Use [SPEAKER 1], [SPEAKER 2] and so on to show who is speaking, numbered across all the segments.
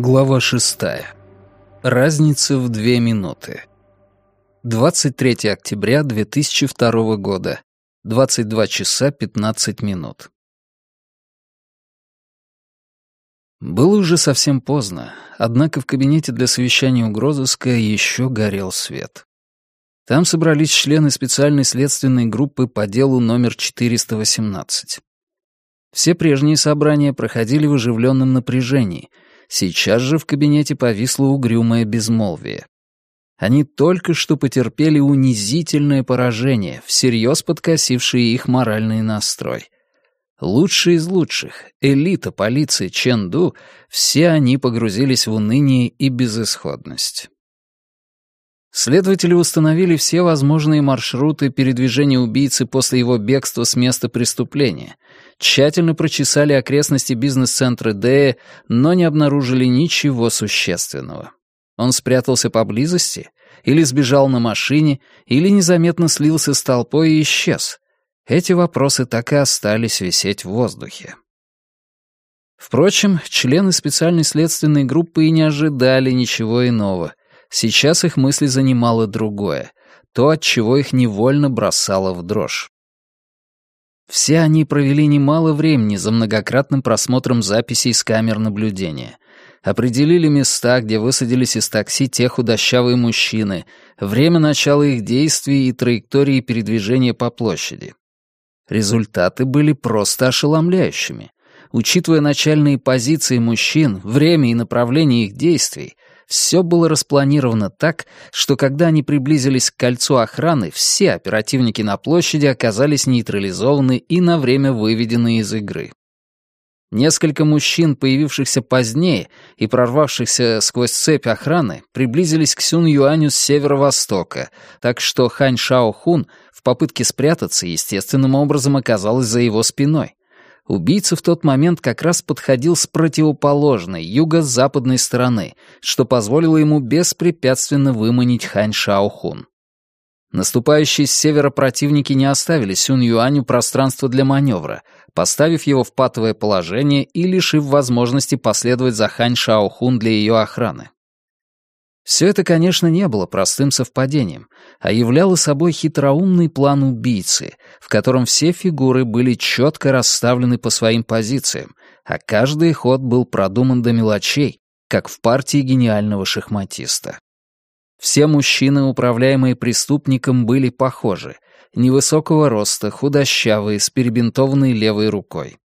[SPEAKER 1] Глава шестая. Разница в две минуты. 23 октября 2002 года. 22 часа 15 минут. Было уже совсем поздно, однако в кабинете для совещания угрозыска еще горел свет. Там собрались члены специальной следственной группы по делу номер 418. Все прежние собрания проходили в оживленном напряжении — Сейчас же в кабинете повисло угрюмое безмолвие. Они только что потерпели унизительное поражение, всерьез подкосившее их моральный настрой. Лучшие из лучших, элита полиции Ченду, все они погрузились в уныние и безысходность. Следователи установили все возможные маршруты передвижения убийцы после его бегства с места преступления, тщательно прочесали окрестности бизнес-центра Дея, но не обнаружили ничего существенного. Он спрятался поблизости, или сбежал на машине, или незаметно слился с толпой и исчез. Эти вопросы так и остались висеть в воздухе. Впрочем, члены специальной следственной группы и не ожидали ничего иного. Сейчас их мысли занимало другое, то, от чего их невольно бросало в дрожь. Все они провели немало времени за многократным просмотром записей с камер наблюдения. Определили места, где высадились из такси те худощавые мужчины, время начала их действий и траектории передвижения по площади. Результаты были просто ошеломляющими. Учитывая начальные позиции мужчин, время и направление их действий, все было распланировано так, что когда они приблизились к кольцу охраны, все оперативники на площади оказались нейтрализованы и на время выведены из игры. Несколько мужчин, появившихся позднее и прорвавшихся сквозь цепь охраны, приблизились к Сюн Юаню с северо-востока, так что Хань Шао Хун в попытке спрятаться естественным образом оказалась за его спиной. Убийца в тот момент как раз подходил с противоположной, юго-западной стороны, что позволило ему беспрепятственно выманить Хань Шаохун. Наступающие с севера противники не оставили Сюн Юаню пространства для маневра, поставив его в патовое положение и лишив возможности последовать за Хань Шаохун для ее охраны. Все это, конечно, не было простым совпадением, а являло собой хитроумный план убийцы, в котором все фигуры были четко расставлены по своим позициям, а каждый ход был продуман до мелочей, как в партии гениального шахматиста. Все мужчины, управляемые преступником, были похожи. Невысокого роста, худощавые, с перебинтованной левой рукой.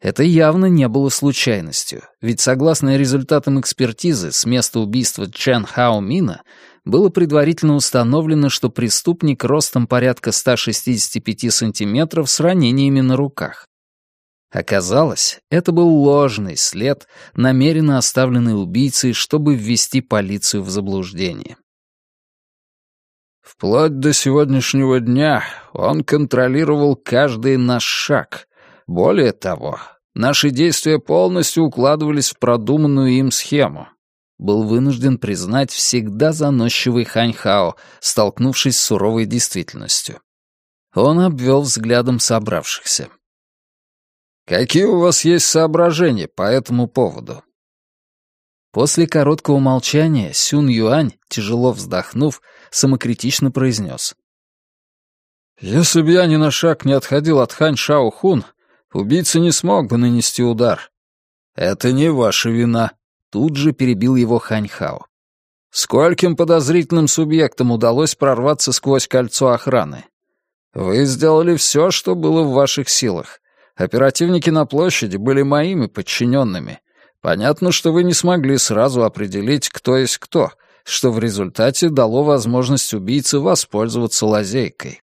[SPEAKER 1] Это явно не было случайностью, ведь согласно результатам экспертизы с места убийства Чен Хао Мина было предварительно установлено, что преступник ростом порядка 165 сантиметров с ранениями на руках. Оказалось, это был ложный след, намеренно оставленный убийцей, чтобы ввести полицию в заблуждение. Вплоть до сегодняшнего дня он контролировал каждый наш шаг, более того, наши действия полностью укладывались в продуманную им схему. Был вынужден признать всегда заносчивый Ханьхао, столкнувшись с суровой действительностью. Он обвел взглядом собравшихся. «Какие у вас есть соображения по этому поводу?» После короткого молчания Сюн Юань, тяжело вздохнув, самокритично произнес. «Если бы я ни на шаг не отходил от Хань Шао Хун, Убийца не смог бы нанести удар. Это не ваша вина. Тут же перебил его Ханьхао. Скольким подозрительным субъектам удалось прорваться сквозь кольцо охраны? Вы сделали все, что было в ваших силах. Оперативники на площади были моими подчиненными. Понятно, что вы не смогли сразу определить, кто есть кто, что в результате дало возможность убийце воспользоваться лазейкой.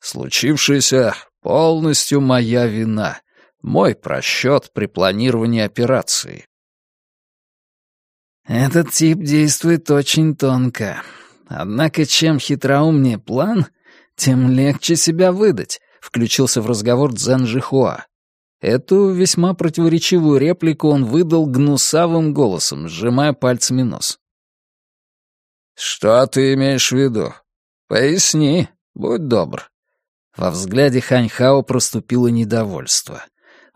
[SPEAKER 1] Случившееся Полностью моя вина. Мой просчет при планировании операции.
[SPEAKER 2] Этот тип действует очень тонко. Однако чем хитроумнее план, тем легче себя выдать, включился в разговор Цзэн Жихуа. Эту весьма противоречивую реплику он выдал гнусавым голосом, сжимая пальцами нос.
[SPEAKER 1] «Что ты имеешь в виду? Поясни, будь добр», во взгляде Ханьхао проступило недовольство.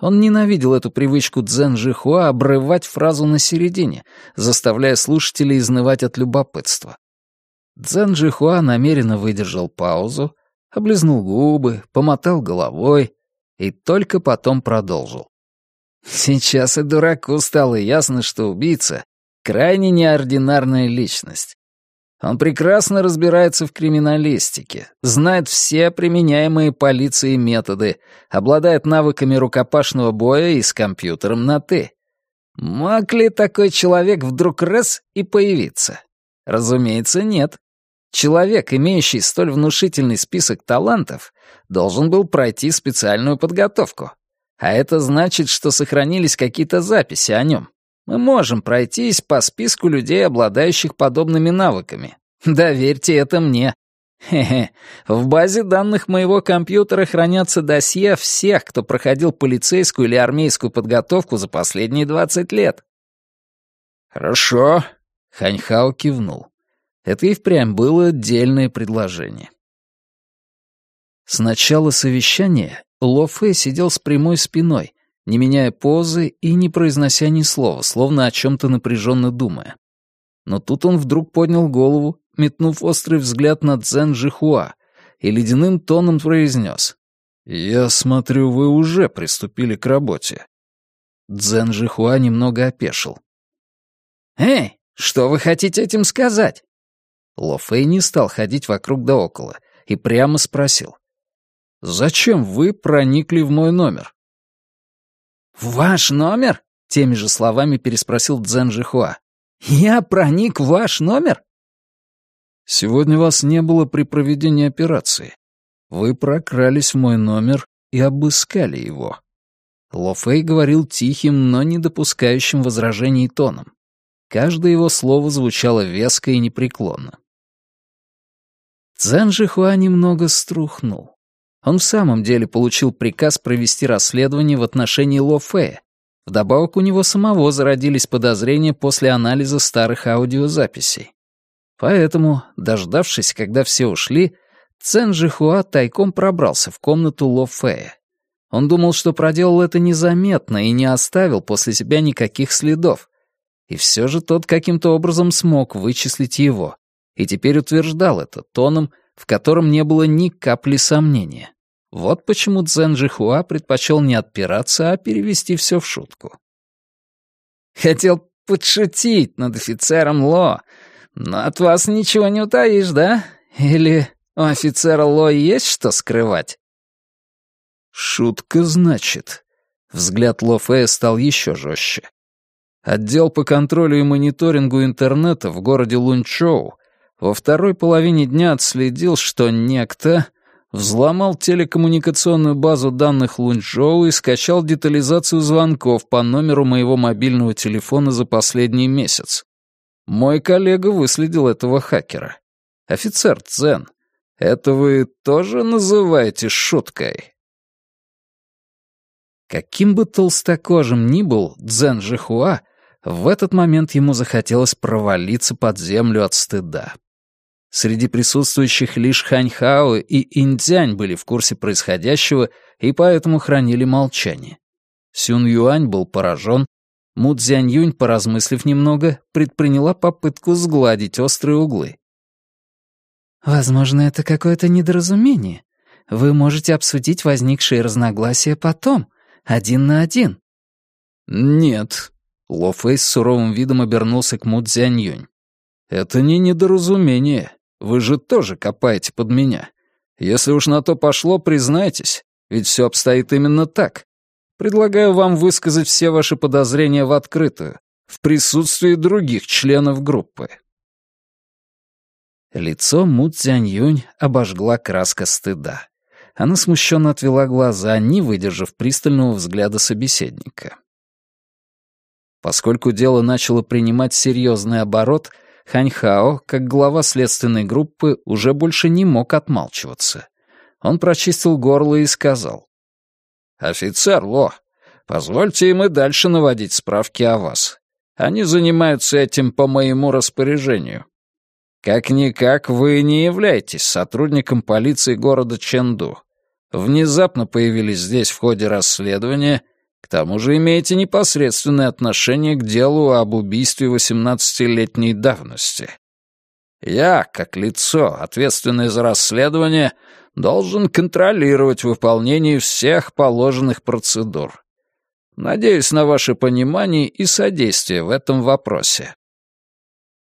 [SPEAKER 1] Он ненавидел эту привычку Цзэн Жихуа обрывать фразу на середине, заставляя слушателей изнывать от любопытства. Цзэн Жихуа намеренно выдержал паузу, облизнул губы, помотал головой и только потом продолжил. Сейчас и дураку стало ясно, что убийца — крайне неординарная личность. Он прекрасно разбирается в криминалистике, знает все применяемые полицией методы, обладает навыками рукопашного боя и с компьютером на «ты». Мог ли такой человек вдруг раз и появиться? Разумеется, нет. Человек, имеющий столь внушительный список талантов, должен был пройти специальную подготовку. А это значит, что сохранились какие-то записи о нем. Мы можем пройтись по списку людей, обладающих подобными навыками. Доверьте это мне. Хе-хе. В базе данных моего компьютера хранятся досье всех, кто проходил полицейскую или армейскую подготовку за последние 20 лет.
[SPEAKER 2] Хорошо.
[SPEAKER 1] Ханьхао кивнул. Это и впрямь было отдельное предложение. С начала совещания Ло Фэй сидел с прямой спиной, не меняя позы и не произнося ни слова, словно о чем-то напряженно думая. Но тут он вдруг поднял голову, метнув острый взгляд на Цзэн Жихуа, и ледяным тоном произнес. «Я смотрю, вы уже приступили к работе». Цзэн Жихуа немного опешил.
[SPEAKER 2] «Эй, что вы хотите этим сказать?»
[SPEAKER 1] Ло Фэй не стал ходить вокруг да около и прямо спросил. «Зачем вы проникли в мой номер?»
[SPEAKER 2] «Ваш номер?» — теми же словами переспросил Цзэн Жихуа. «Я проник в ваш номер?»
[SPEAKER 1] «Сегодня вас не было при проведении операции. Вы прокрались в мой номер и обыскали его». Ло Фэй говорил тихим, но не допускающим возражений тоном. Каждое его слово звучало веско и непреклонно. Цзэн Жихуа немного струхнул. Он в самом деле получил приказ провести расследование в отношении Ло Фея. Вдобавок у него самого зародились подозрения после анализа старых аудиозаписей. Поэтому, дождавшись, когда все ушли, Цен Жихуа тайком пробрался в комнату Ло Фея. Он думал, что проделал это незаметно и не оставил после себя никаких следов. И все же тот каким-то образом смог вычислить его. И теперь утверждал это тоном, в котором не было ни капли сомнения. Вот почему Цзэн Жихуа предпочел не отпираться, а перевести все в шутку.
[SPEAKER 2] «Хотел подшутить над офицером Ло, но от вас ничего не утаишь, да? Или у офицера Ло есть что скрывать?»
[SPEAKER 1] «Шутка, значит». Взгляд Ло Фея стал еще жестче. Отдел по контролю и мониторингу интернета в городе Лунчоу во второй половине дня отследил, что некто взломал телекоммуникационную базу данных Лунчжоу и скачал детализацию звонков по номеру моего мобильного телефона за последний месяц. Мой коллега выследил этого хакера. Офицер Цен, это вы тоже называете шуткой? Каким бы толстокожим ни был Цзэн Жихуа, в этот момент ему захотелось провалиться под землю от стыда. Среди присутствующих лишь Ханьхао и Индзянь были в курсе происходящего и поэтому хранили молчание. Сюн Юань был поражен, Му Цзянь Юнь, поразмыслив немного, предприняла попытку сгладить острые углы.
[SPEAKER 3] «Возможно, это какое-то недоразумение. Вы можете обсудить возникшие разногласия потом, один на один».
[SPEAKER 1] «Нет», — Ло Фэй с суровым видом обернулся к Му Цзянь Юнь. «Это не недоразумение. Вы же тоже копаете под меня. Если уж на то пошло, признайтесь, ведь все обстоит именно так. Предлагаю вам высказать все ваши подозрения в открытую, в присутствии других членов группы». Лицо Му Цзянь-Юнь обожгла краска стыда. Она смущенно отвела глаза, не выдержав пристального взгляда собеседника. Поскольку дело начало принимать серьезный оборот — Ханьхао, как глава следственной группы, уже больше не мог отмалчиваться. Он прочистил горло и сказал. «Офицер Ло, позвольте им и дальше наводить справки о вас. Они занимаются этим по моему распоряжению. Как-никак вы не являетесь сотрудником полиции города Ченду. Внезапно появились здесь в ходе расследования
[SPEAKER 2] К тому же имеете непосредственное отношение к делу об убийстве 18-летней давности. Я, как лицо, ответственное за расследование, должен контролировать выполнение всех положенных процедур. Надеюсь на ваше понимание и содействие в этом вопросе.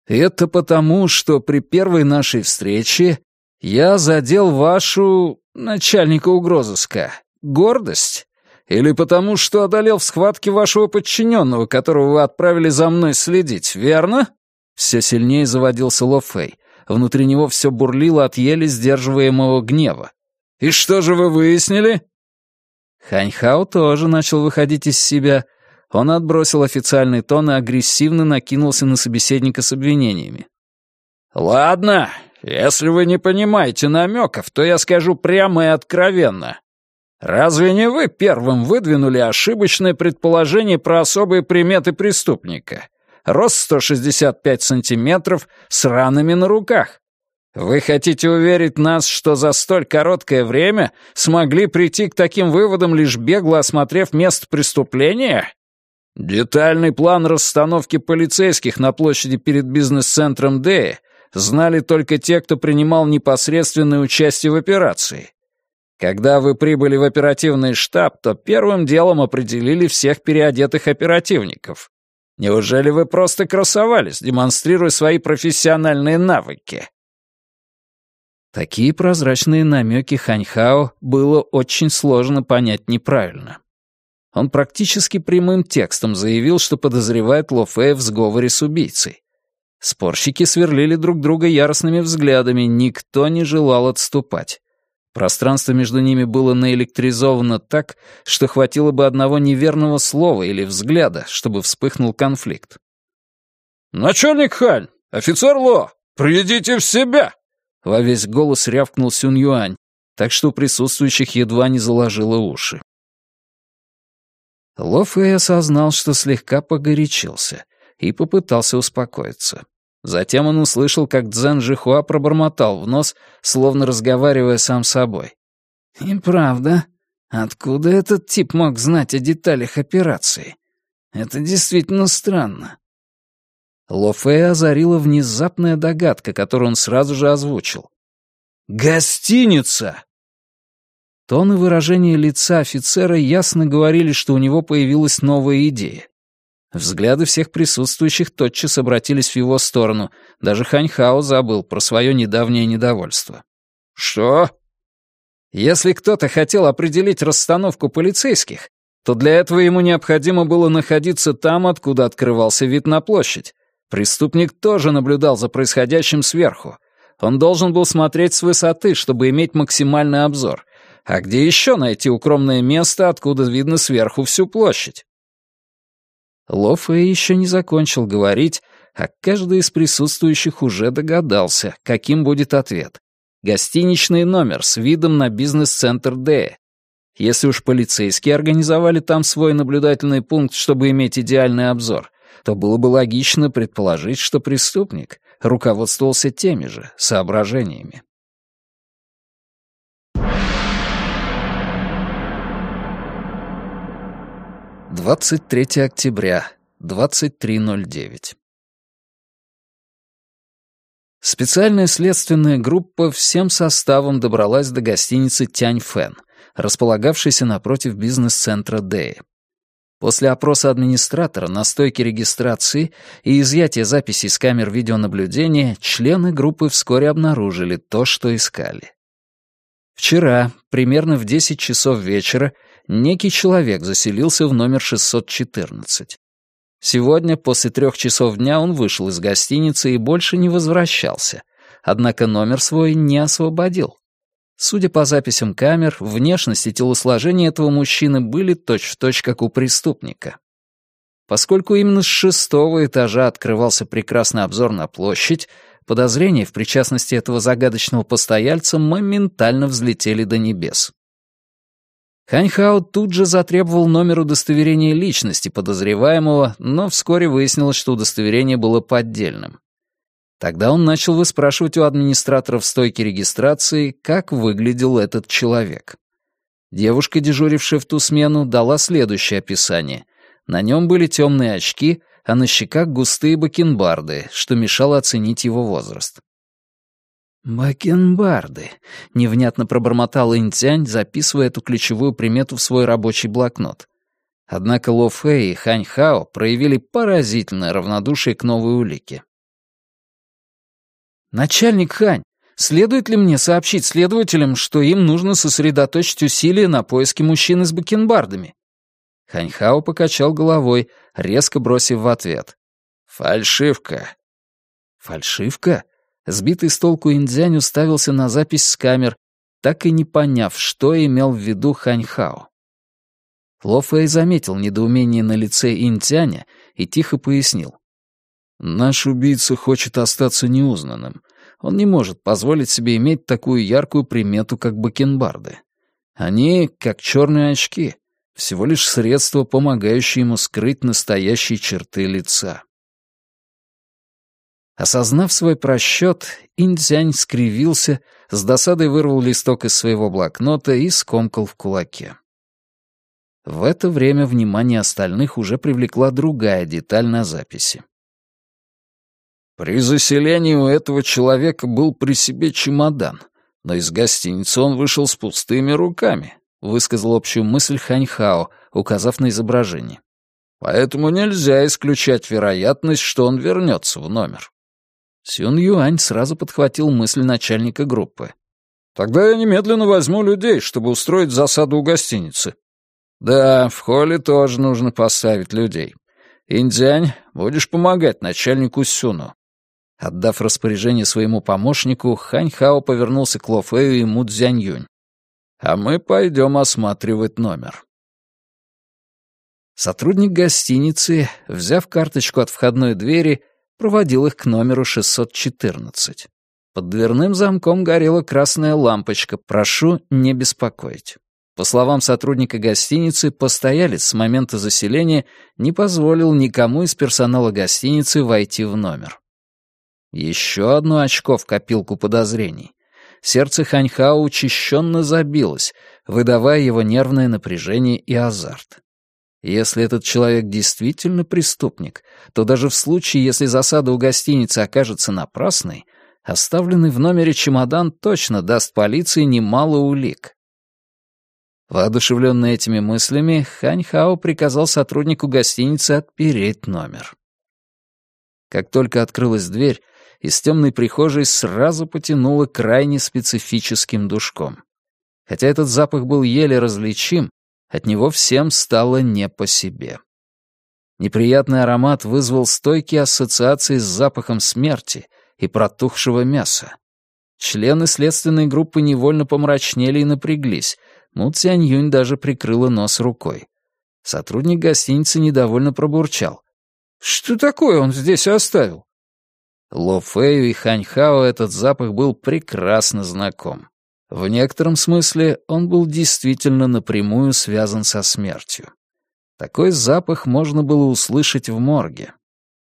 [SPEAKER 2] Это потому, что при первой нашей встрече я задел вашу начальника угрозыска гордость? Или потому, что одолел в схватке вашего подчиненного, которого вы отправили за мной следить, верно?» Все сильнее заводился Ло Фэй. Внутри него все бурлило от еле сдерживаемого гнева. «И что же вы выяснили?» Ханьхао тоже начал выходить из себя. Он отбросил официальный тон и агрессивно накинулся на собеседника с обвинениями. «Ладно, если вы не понимаете намеков, то я скажу прямо и откровенно. Разве не вы первым выдвинули ошибочное предположение про особые приметы преступника? Рост 165 сантиметров с ранами на руках. Вы хотите уверить нас, что за столь короткое время смогли прийти к таким выводам, лишь бегло осмотрев место преступления? Детальный план расстановки полицейских на площади перед бизнес-центром Дэя знали только те, кто принимал непосредственное участие в операции. Когда вы прибыли в оперативный штаб, то первым делом определили всех переодетых оперативников. Неужели вы просто красовались, демонстрируя свои профессиональные навыки?
[SPEAKER 1] Такие прозрачные намеки Ханьхао было очень сложно понять неправильно. Он практически прямым текстом заявил, что подозревает Ло Фея в сговоре с убийцей. Спорщики сверлили друг друга яростными взглядами, никто не желал отступать. Пространство между ними было наэлектризовано так, что хватило бы одного неверного слова или взгляда, чтобы вспыхнул конфликт.
[SPEAKER 2] «Начальник Хань! Офицер Ло! Приведите в себя!»
[SPEAKER 1] Во весь голос рявкнул Сюнь Юань, так что присутствующих едва не заложило уши. Ло Фэй осознал, что слегка погорячился, и попытался успокоиться. Затем он услышал, как Цзэн Жихуа пробормотал в нос, словно разговаривая сам с собой. «И правда, откуда этот тип мог знать о деталях операции? Это действительно странно». Ло Фэй озарила внезапная догадка, которую он сразу же озвучил. «Гостиница!» Тон и выражение лица офицера ясно говорили, что у него появилась новая идея. Взгляды всех присутствующих тотчас обратились в его сторону. Даже Ханьхао забыл про свое недавнее недовольство. «Что?» «Если кто-то хотел определить расстановку полицейских, то для этого ему необходимо было находиться там, откуда открывался вид на площадь. Преступник тоже наблюдал за происходящим сверху. Он должен был смотреть с высоты, чтобы иметь максимальный обзор. А где еще найти укромное место, откуда видно сверху всю площадь? Ло Фэй еще не закончил говорить, а каждый из присутствующих уже догадался, каким будет ответ. Гостиничный номер с видом на бизнес-центр Д. Если уж полицейские организовали там свой наблюдательный пункт, чтобы иметь идеальный обзор, то было бы логично предположить, что преступник руководствовался теми же соображениями. 23 октября, 23.09. Специальная следственная группа всем составом добралась до гостиницы Тяньфэн, располагавшейся напротив бизнес-центра Дэи. После опроса администратора на стойке регистрации и изъятия записей с камер видеонаблюдения члены группы вскоре обнаружили то, что искали. Вчера, примерно в 10 часов вечера, некий человек заселился в номер 614. Сегодня, после трех часов дня, он вышел из гостиницы и больше не возвращался, однако номер свой не освободил. Судя по записям камер, внешность и телосложение этого мужчины были точь-в-точь, точь, как у преступника. Поскольку именно с шестого этажа открывался прекрасный обзор на площадь, подозрения в причастности этого загадочного постояльца моментально взлетели до небес. Ханьхао тут же затребовал номер удостоверения личности подозреваемого, но вскоре выяснилось, что удостоверение было поддельным. Тогда он начал выспрашивать у администраторов стойки регистрации, как выглядел этот человек. Девушка, дежурившая в ту смену, дала следующее описание. На нем были темные очки, а на щеках густые бакенбарды, что мешало оценить его возраст. «Бакенбарды», — невнятно пробормотал Интянь, записывая эту ключевую примету в свой рабочий блокнот. Однако Ло Фэй и Хань Хао проявили поразительное равнодушие к новой улике. «Начальник Хань, следует ли мне сообщить следователям, что им нужно сосредоточить усилия на поиске мужчины с бакенбардами?» Хань Хао покачал головой, резко бросив в ответ. «Фальшивка». «Фальшивка?» Сбитый с толку Индзянь уставился на запись с камер, так и не поняв, что имел в виду Ханьхао. Ло Фэй заметил недоумение на лице Интяня и тихо пояснил. «Наш убийца хочет остаться неузнанным. Он не может позволить себе иметь такую яркую примету, как бакенбарды. Они, как черные очки, всего лишь средство, помогающее ему скрыть настоящие черты лица». Осознав свой просчет, Индзянь скривился, с досадой вырвал листок из своего блокнота и скомкал в кулаке. В это время внимание остальных уже привлекла другая деталь на записи. При заселении у этого человека был при себе чемодан, но из гостиницы он вышел с пустыми руками, высказал общую мысль Ханьхао, указав на изображение. Поэтому нельзя исключать вероятность, что он вернется в номер. Сюн Юань сразу подхватил мысль начальника группы. «Тогда я немедленно возьму людей, чтобы устроить засаду у гостиницы». «Да, в холле тоже нужно поставить людей. Индзянь, будешь помогать начальнику Сюну». Отдав распоряжение своему помощнику, Хань Хао повернулся к Ло Фэю и Му Цзянь Юнь. «А мы пойдем осматривать номер». Сотрудник гостиницы, взяв карточку от входной двери, проводил их к номеру 614. Под дверным замком горела красная лампочка «Прошу не беспокоить». По словам сотрудника гостиницы, постоялец с момента заселения не позволил никому из персонала гостиницы войти в номер. Еще одно очко в копилку подозрений. Сердце Ханьхао учащенно забилось, выдавая его нервное напряжение и азарт. Если этот человек действительно преступник, то даже в случае, если засада у гостиницы окажется напрасной, оставленный в номере чемодан точно даст полиции немало улик. Воодушевленный этими мыслями, Хань Хао приказал сотруднику гостиницы отпереть номер. Как только открылась дверь, из темной прихожей сразу потянуло крайне специфическим душком. Хотя этот запах был еле различим, от него всем стало не по себе. Неприятный аромат вызвал стойкие ассоциации с запахом смерти и протухшего мяса. Члены следственной группы невольно помрачнели и напряглись, Му Цянь Юнь даже прикрыла нос рукой. Сотрудник гостиницы недовольно пробурчал. «Что такое он здесь оставил?» Ло Фэю и Хань Хао этот запах был прекрасно знаком. В некотором смысле он был действительно напрямую связан со смертью. Такой запах можно было услышать в морге.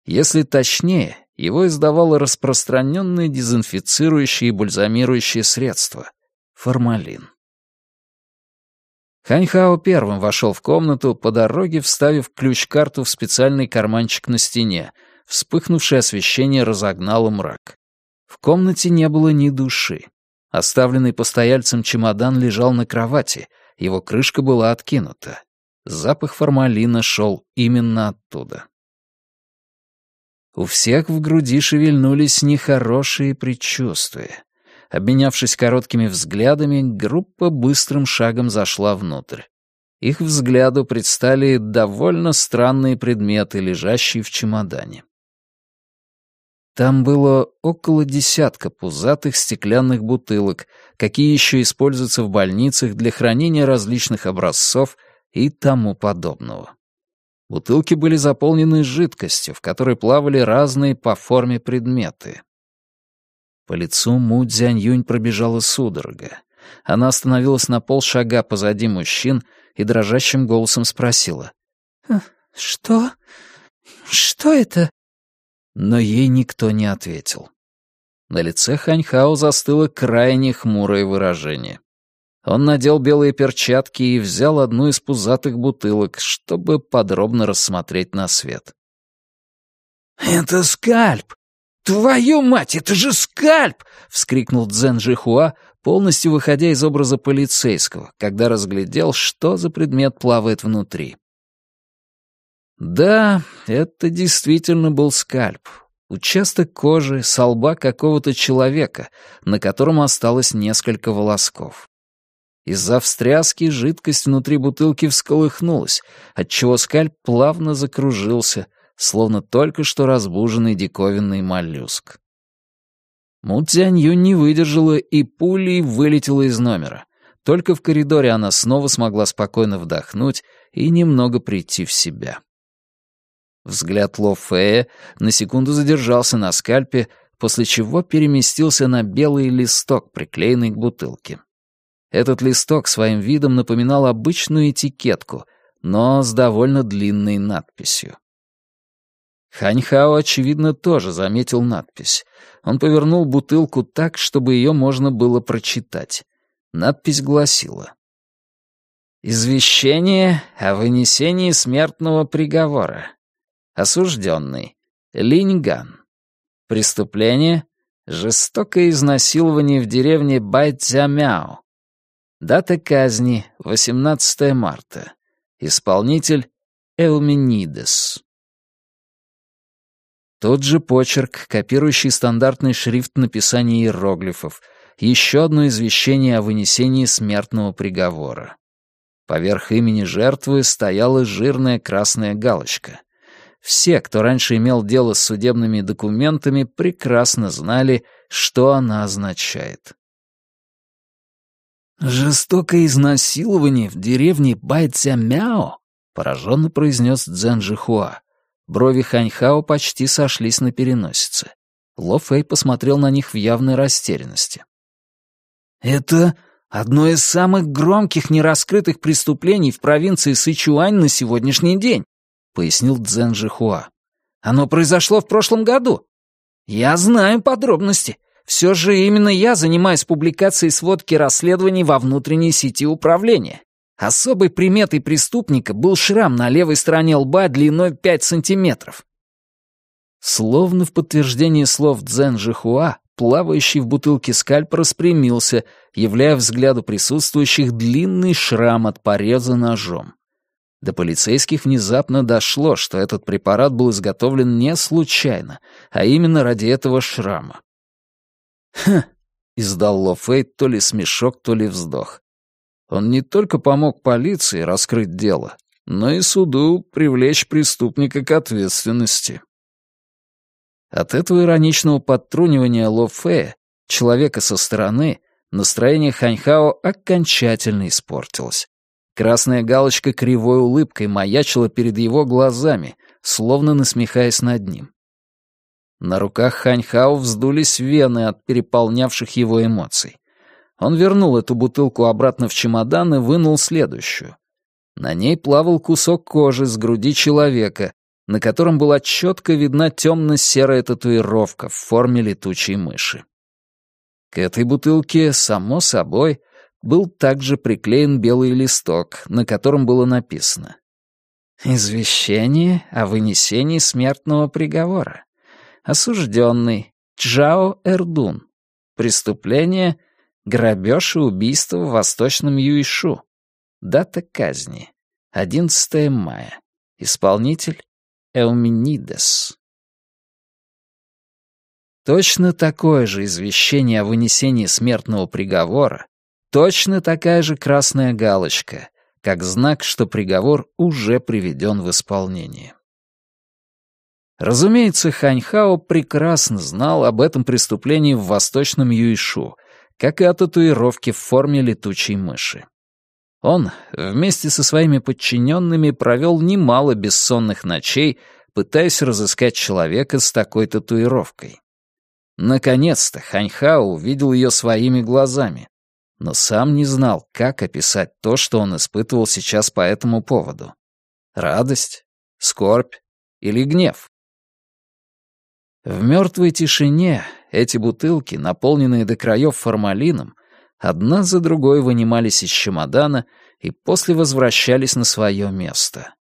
[SPEAKER 1] Если точнее, его издавало распространенное дезинфицирующее и бальзамирующее средство — формалин. Ханьхао первым вошел в комнату, по дороге вставив ключ-карту в специальный карманчик на стене. Вспыхнувшее освещение разогнало мрак. В комнате не было ни души. Оставленный постояльцем чемодан лежал на кровати, его крышка была откинута. Запах формалина шел именно оттуда. У всех в груди шевельнулись нехорошие предчувствия. Обменявшись короткими взглядами, группа быстрым шагом зашла внутрь. Их взгляду предстали довольно странные предметы, лежащие в чемодане. Там было около десятка пузатых стеклянных бутылок, какие еще используются в больницах для хранения различных образцов и тому подобного. Бутылки были заполнены жидкостью, в которой плавали разные по форме предметы. По лицу Му Цзянь-Юнь пробежала судорога. Она остановилась на полшага позади мужчин и дрожащим голосом спросила. «Что? Что это?» Но ей никто не ответил. На лице Ханьхао застыло крайне хмурое выражение. Он надел белые перчатки и взял одну из пузатых бутылок, чтобы подробно рассмотреть на свет.
[SPEAKER 2] «Это скальп! Твою мать, это же скальп!» — вскрикнул Цзэн Жихуа, полностью выходя из образа полицейского, когда разглядел, что за предмет плавает внутри. Да, это действительно был скальп. Участок кожи с лба какого-то человека, на котором осталось несколько волосков. Из-за встряски жидкость внутри бутылки всколыхнулась, отчего скальп плавно закружился, словно только что разбуженный диковинный моллюск. Му Цзянью не выдержала и пулей вылетела из номера. Только в коридоре она снова смогла спокойно вдохнуть и немного прийти в себя. Взгляд Ло Фея на секунду задержался на скальпе, после чего переместился на белый листок, приклеенный к бутылке. Этот листок своим видом напоминал обычную этикетку, но с довольно длинной надписью. Ханьхао, очевидно, тоже заметил надпись. Он повернул бутылку так, чтобы ее можно было прочитать. Надпись гласила «Извещение о вынесении смертного приговора. Осужденный. Линьган. Преступление — жестокое изнасилование в деревне Байцзямяо. Дата казни — 18 марта. Исполнитель — Эуменидес. Тот же почерк, копирующий стандартный шрифт написания иероглифов, еще одно извещение о вынесении смертного приговора. Поверх имени жертвы стояла жирная красная галочка. Все, кто раньше имел дело с судебными документами, прекрасно знали, что она означает. «Жестокое изнасилование в деревне Байцзямяо», — пораженно произнес Цзэн Жихуа. Брови Ханьхао почти сошлись на переносице. Ло Фэй посмотрел на них в явной растерянности. «Это одно из самых громких нераскрытых преступлений в провинции Сычуань на сегодняшний день. — пояснил Цзэн Жихуа. «Оно произошло в прошлом году. Я знаю подробности. Все же именно я занимаюсь публикацией сводки расследований во внутренней сети управления. Особой приметой преступника был шрам на левой стороне лба длиной 5 сантиметров. Словно в подтверждение слов Цзэн Жихуа, плавающий в бутылке скальп распрямился, являя взгляду присутствующих длинный шрам от пореза ножом. До полицейских внезапно дошло, что этот препарат был изготовлен не случайно, а именно ради этого шрама. «Хм!» — издал Ло Фэй то ли смешок, то ли вздох. Он не только помог полиции раскрыть дело, но и суду привлечь преступника к ответственности. От этого ироничного подтрунивания Ло Фэя, человека со стороны, настроение Ханьхао окончательно испортилось. Красная галочка кривой улыбкой маячила перед его глазами, словно насмехаясь над ним. На руках Ханьхао вздулись вены от переполнявших его эмоций. Он вернул эту бутылку обратно в чемодан и вынул следующую. На ней плавал кусок кожи с груди человека, на котором была четко видна темно-серая татуировка в форме летучей мыши. К этой бутылке, само собой, был также приклеен белый листок, на котором было написано «Извещение о вынесении смертного приговора. Осужденный Чжао Эрдун. Преступление — грабеж и убийство в Восточном Юишу. Дата казни — 11 мая. Исполнитель — Эуминидес». Точно такое же извещение о вынесении смертного приговора Точно такая же красная галочка, как знак, что приговор уже приведен в исполнение. Разумеется, Ханьхао прекрасно знал об этом преступлении в Восточном Юйшу, как и о татуировке в форме летучей мыши. Он вместе со своими подчиненными провел немало бессонных ночей, пытаясь разыскать человека с такой татуировкой. Наконец-то Ханьхао увидел ее своими глазами, но сам не знал, как описать то, что он испытывал сейчас по этому поводу. Радость, скорбь или гнев? В мертвой тишине эти бутылки, наполненные до краев формалином,
[SPEAKER 1] одна за другой вынимались из чемодана и после возвращались на свое место.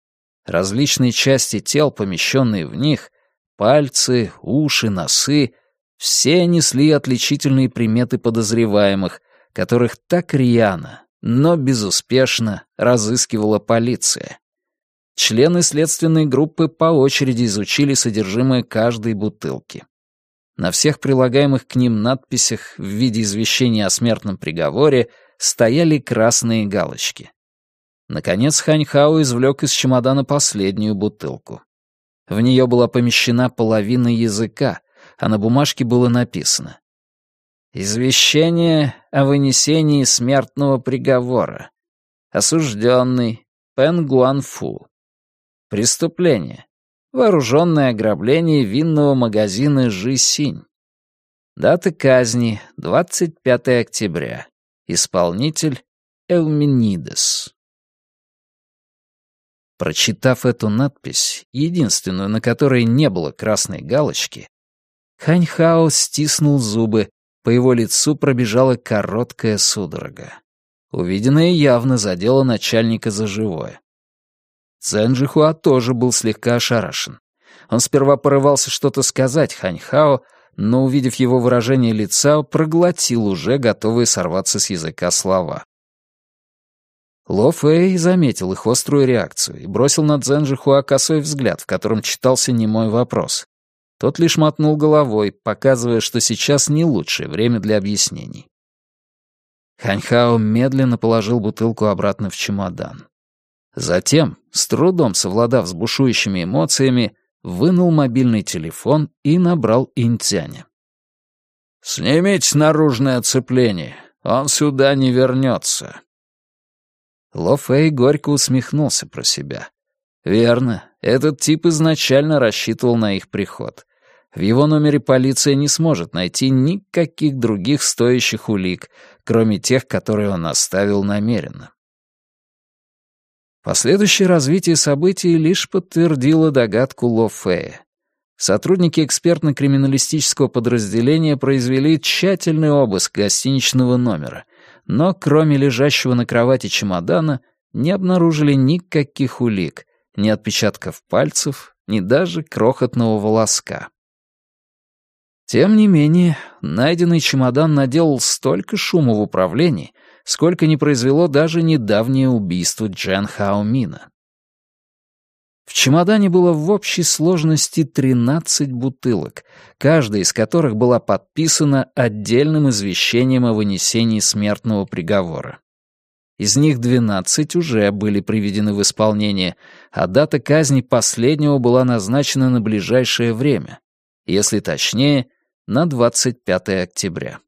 [SPEAKER 1] Различные части тел, помещенные в них, пальцы, уши, носы, все несли отличительные приметы подозреваемых, которых так рьяно, но безуспешно разыскивала полиция. Члены следственной группы по очереди изучили содержимое каждой бутылки. На всех прилагаемых к ним надписях в виде извещения о смертном приговоре стояли красные галочки. Наконец Ханьхао извлек из чемодана последнюю бутылку. В нее была помещена половина языка, а на бумажке было написано «Извещение о вынесении смертного приговора. Осужденный Пен Гуанфу. Преступление. Вооруженное ограбление винного магазина Жи-Синь. Дата казни — 25 октября. Исполнитель — Элминидес. Прочитав эту надпись, единственную, на которой не было красной галочки, Ханьхао стиснул зубы, по его лицу пробежала короткая судорога. Увиденное явно задело начальника за живое. Цзэн Жихуа тоже был слегка ошарашен. Он сперва порывался что-то сказать Ханьхао, но, увидев его выражение лица, проглотил уже готовые сорваться с языка слова. Ло Фэй заметил их острую реакцию и бросил на Цзэн Жихуа косой взгляд, в котором читался немой вопрос. Тот лишь мотнул головой, показывая, что сейчас не лучшее время для объяснений. Ханьхао медленно положил бутылку обратно в чемодан. Затем, с трудом совладав с бушующими эмоциями, вынул мобильный телефон и набрал Интяня. «Снимите наружное оцепление, он сюда не вернется». Ло Фэй горько усмехнулся про себя. «Верно, этот тип изначально рассчитывал на их приход. В его номере полиция не сможет найти никаких других стоящих улик, кроме тех, которые он оставил намеренно. Последующее развитие событий лишь подтвердило догадку Ло Фея. Сотрудники экспертно-криминалистического подразделения произвели тщательный обыск гостиничного номера, но кроме лежащего на кровати чемодана не обнаружили никаких улик, ни отпечатков пальцев, ни даже крохотного волоска. Тем не менее, найденный чемодан наделал столько шума в управлении, сколько не произвело даже недавнее убийство Джан Хаомина. В чемодане было в общей сложности 13 бутылок, каждая из которых была подписана отдельным извещением о вынесении смертного приговора. Из них 12 уже были приведены в исполнение, а дата казни последнего была назначена на ближайшее время, если точнее, на 25 октября.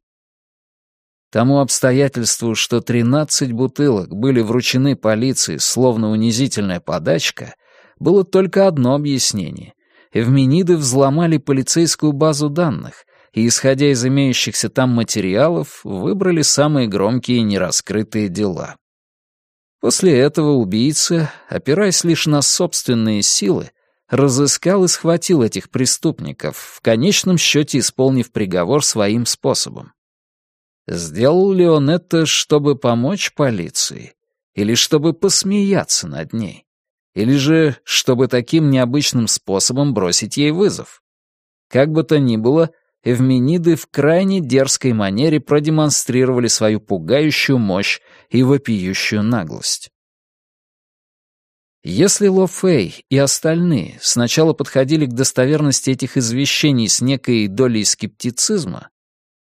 [SPEAKER 1] Тому обстоятельству, что 13 бутылок были вручены полиции словно унизительная подачка, было только одно объяснение. Эвмениды взломали полицейскую базу данных и, исходя из имеющихся там материалов, выбрали самые громкие нераскрытые дела. После этого убийца, опираясь лишь на собственные силы, разыскал и схватил этих преступников, в конечном счете исполнив приговор своим способом. Сделал ли он это, чтобы помочь полиции? Или чтобы посмеяться над ней? Или же, чтобы таким необычным способом бросить ей вызов? Как бы то ни было, Эвмениды в крайне дерзкой манере продемонстрировали свою пугающую мощь и вопиющую наглость. Если Ло Фэй и остальные сначала подходили к достоверности этих извещений с некой долей скептицизма,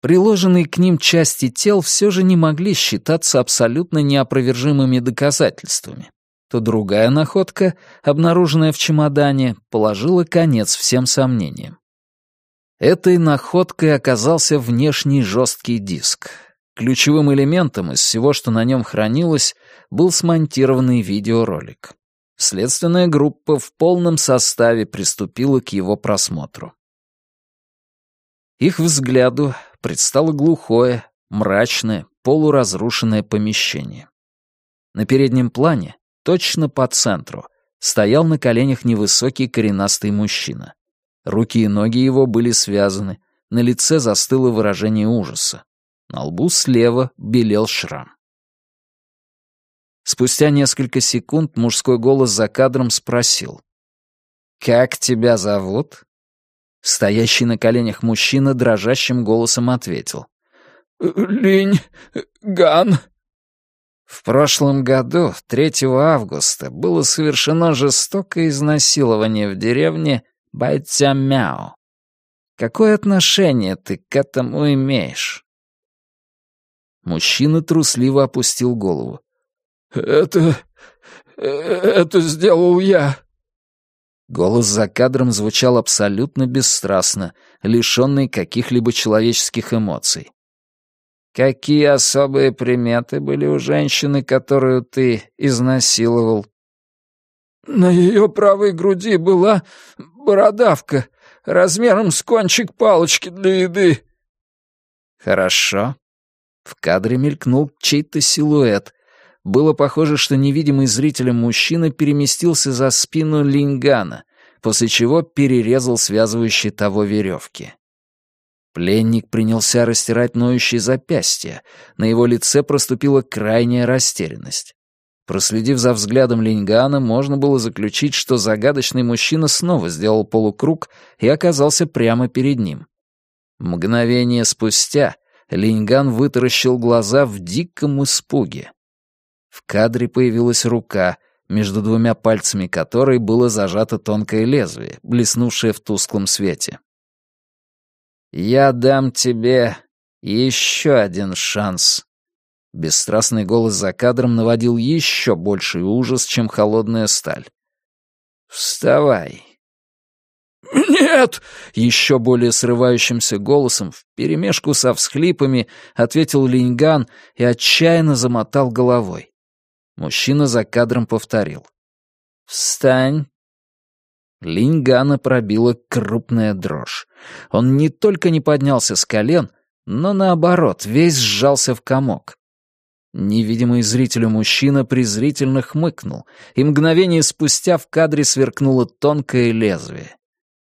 [SPEAKER 1] приложенные к ним части тел все же не могли считаться абсолютно неопровержимыми доказательствами, то другая находка, обнаруженная в чемодане, положила конец всем сомнениям. Этой находкой оказался внешний жесткий диск. Ключевым элементом из всего, что на нем хранилось, был смонтированный видеоролик. Следственная группа в полном составе приступила к его просмотру. Их взгляду предстало глухое, мрачное, полуразрушенное помещение. На переднем плане, точно по центру, стоял на коленях невысокий коренастый мужчина. Руки и ноги его были связаны, на лице застыло выражение ужаса. На лбу слева белел шрам. Спустя несколько секунд мужской голос за кадром спросил. «Как тебя зовут?» Стоящий на коленях мужчина дрожащим голосом ответил.
[SPEAKER 2] «Линь Ган».
[SPEAKER 1] В прошлом году, 3 августа, было совершено жестокое изнасилование в деревне Байцямяо. Какое отношение ты к этому имеешь?» Мужчина трусливо опустил голову.
[SPEAKER 2] «Это... это сделал я».
[SPEAKER 1] Голос за кадром звучал абсолютно бесстрастно, лишенный каких-либо человеческих эмоций. «Какие особые приметы были у женщины, которую ты изнасиловал?»
[SPEAKER 2] «На ее правой груди была бородавка, размером с кончик палочки для еды».
[SPEAKER 1] «Хорошо». В кадре мелькнул чей-то силуэт. Было похоже, что невидимый зрителем мужчина переместился за спину Лингана, после чего перерезал связывающие того веревки. Пленник принялся растирать ноющие запястья. На его лице проступила крайняя растерянность. Проследив за взглядом Линьгана, можно было заключить, что загадочный мужчина снова сделал полукруг и оказался прямо перед ним. Мгновение спустя Линьган вытаращил глаза в диком испуге. В кадре появилась рука, между двумя пальцами которой было зажато тонкое лезвие, блеснувшее в тусклом свете. «Я дам тебе еще один шанс». Бесстрастный голос за кадром наводил еще больший ужас, чем холодная сталь. «Вставай!»
[SPEAKER 2] «Нет!»
[SPEAKER 1] — еще более срывающимся голосом, вперемешку со всхлипами, ответил Линьган и отчаянно замотал головой. Мужчина за кадром повторил. «Встань!» Линьгана пробила крупная дрожь. Он не только не поднялся с колен, но наоборот, весь сжался в комок. Невидимый зрителю мужчина презрительно хмыкнул, и мгновение спустя в кадре сверкнуло тонкое лезвие.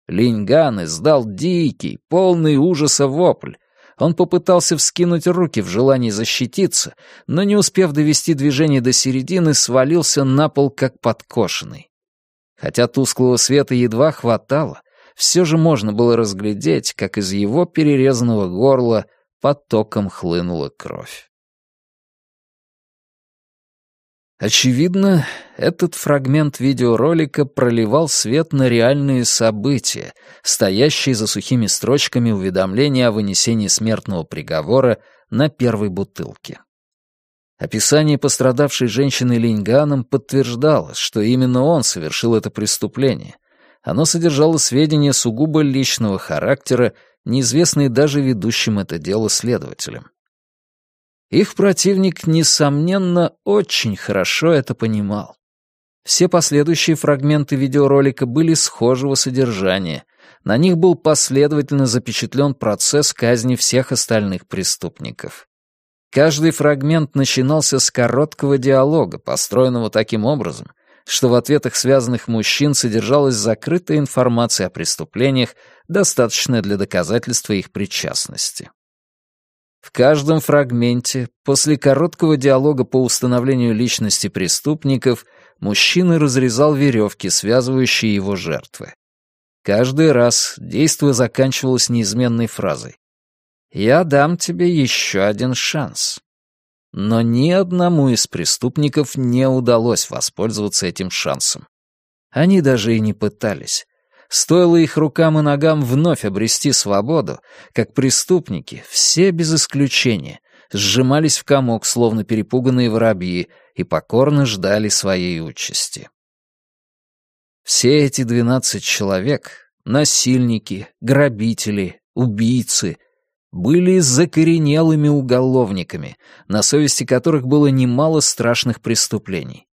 [SPEAKER 1] Линьган издал дикий, полный ужаса вопль. Он попытался вскинуть руки в желании защититься, но, не успев довести движение до середины, свалился на пол как подкошенный. Хотя тусклого света едва хватало, все же можно было разглядеть, как из его перерезанного горла потоком хлынула кровь. Очевидно, этот фрагмент видеоролика проливал свет на реальные события, стоящие за сухими строчками уведомления о вынесении смертного приговора на первой бутылке. Описание пострадавшей женщины Линьганом подтверждало, что именно он совершил это преступление. Оно содержало сведения сугубо личного характера, неизвестные даже ведущим это дело следователям. Их противник, несомненно, очень хорошо это понимал. Все последующие фрагменты видеоролика были схожего содержания. На них был последовательно запечатлен процесс казни всех остальных преступников. Каждый фрагмент начинался с короткого диалога, построенного таким образом, что в ответах связанных мужчин содержалась закрытая информация о преступлениях, достаточная для доказательства их причастности. В каждом фрагменте, после короткого диалога по установлению личности преступников, мужчина разрезал веревки, связывающие его жертвы. Каждый раз действие заканчивалось неизменной фразой «Я дам тебе еще один шанс». Но ни одному из преступников не удалось воспользоваться этим шансом. Они даже и не пытались. Стоило их рукам и ногам вновь обрести свободу, как преступники, все без исключения, сжимались в комок, словно перепуганные воробьи, и покорно ждали своей участи. Все эти двенадцать человек — насильники, грабители, убийцы — были закоренелыми уголовниками, на совести которых было немало страшных преступлений.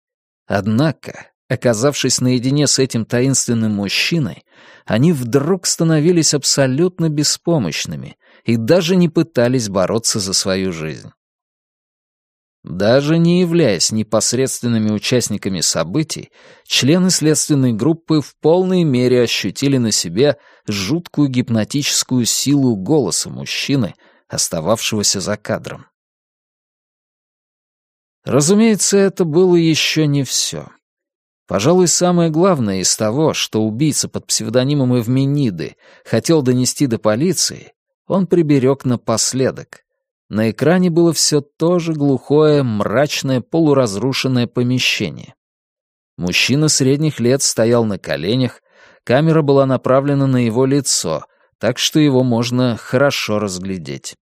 [SPEAKER 1] Однако Оказавшись наедине с этим таинственным мужчиной, они вдруг становились абсолютно беспомощными и даже не пытались бороться за свою жизнь. Даже не являясь непосредственными участниками событий, члены следственной группы в полной мере ощутили на себе жуткую гипнотическую силу голоса мужчины, остававшегося за кадром. Разумеется, это было еще не все. Пожалуй, самое главное из того, что убийца под псевдонимом Эвмениды хотел донести до полиции, он приберег напоследок. На экране было все то же глухое, мрачное, полуразрушенное помещение. Мужчина средних лет стоял на коленях, камера была направлена на его лицо, так что его можно хорошо разглядеть.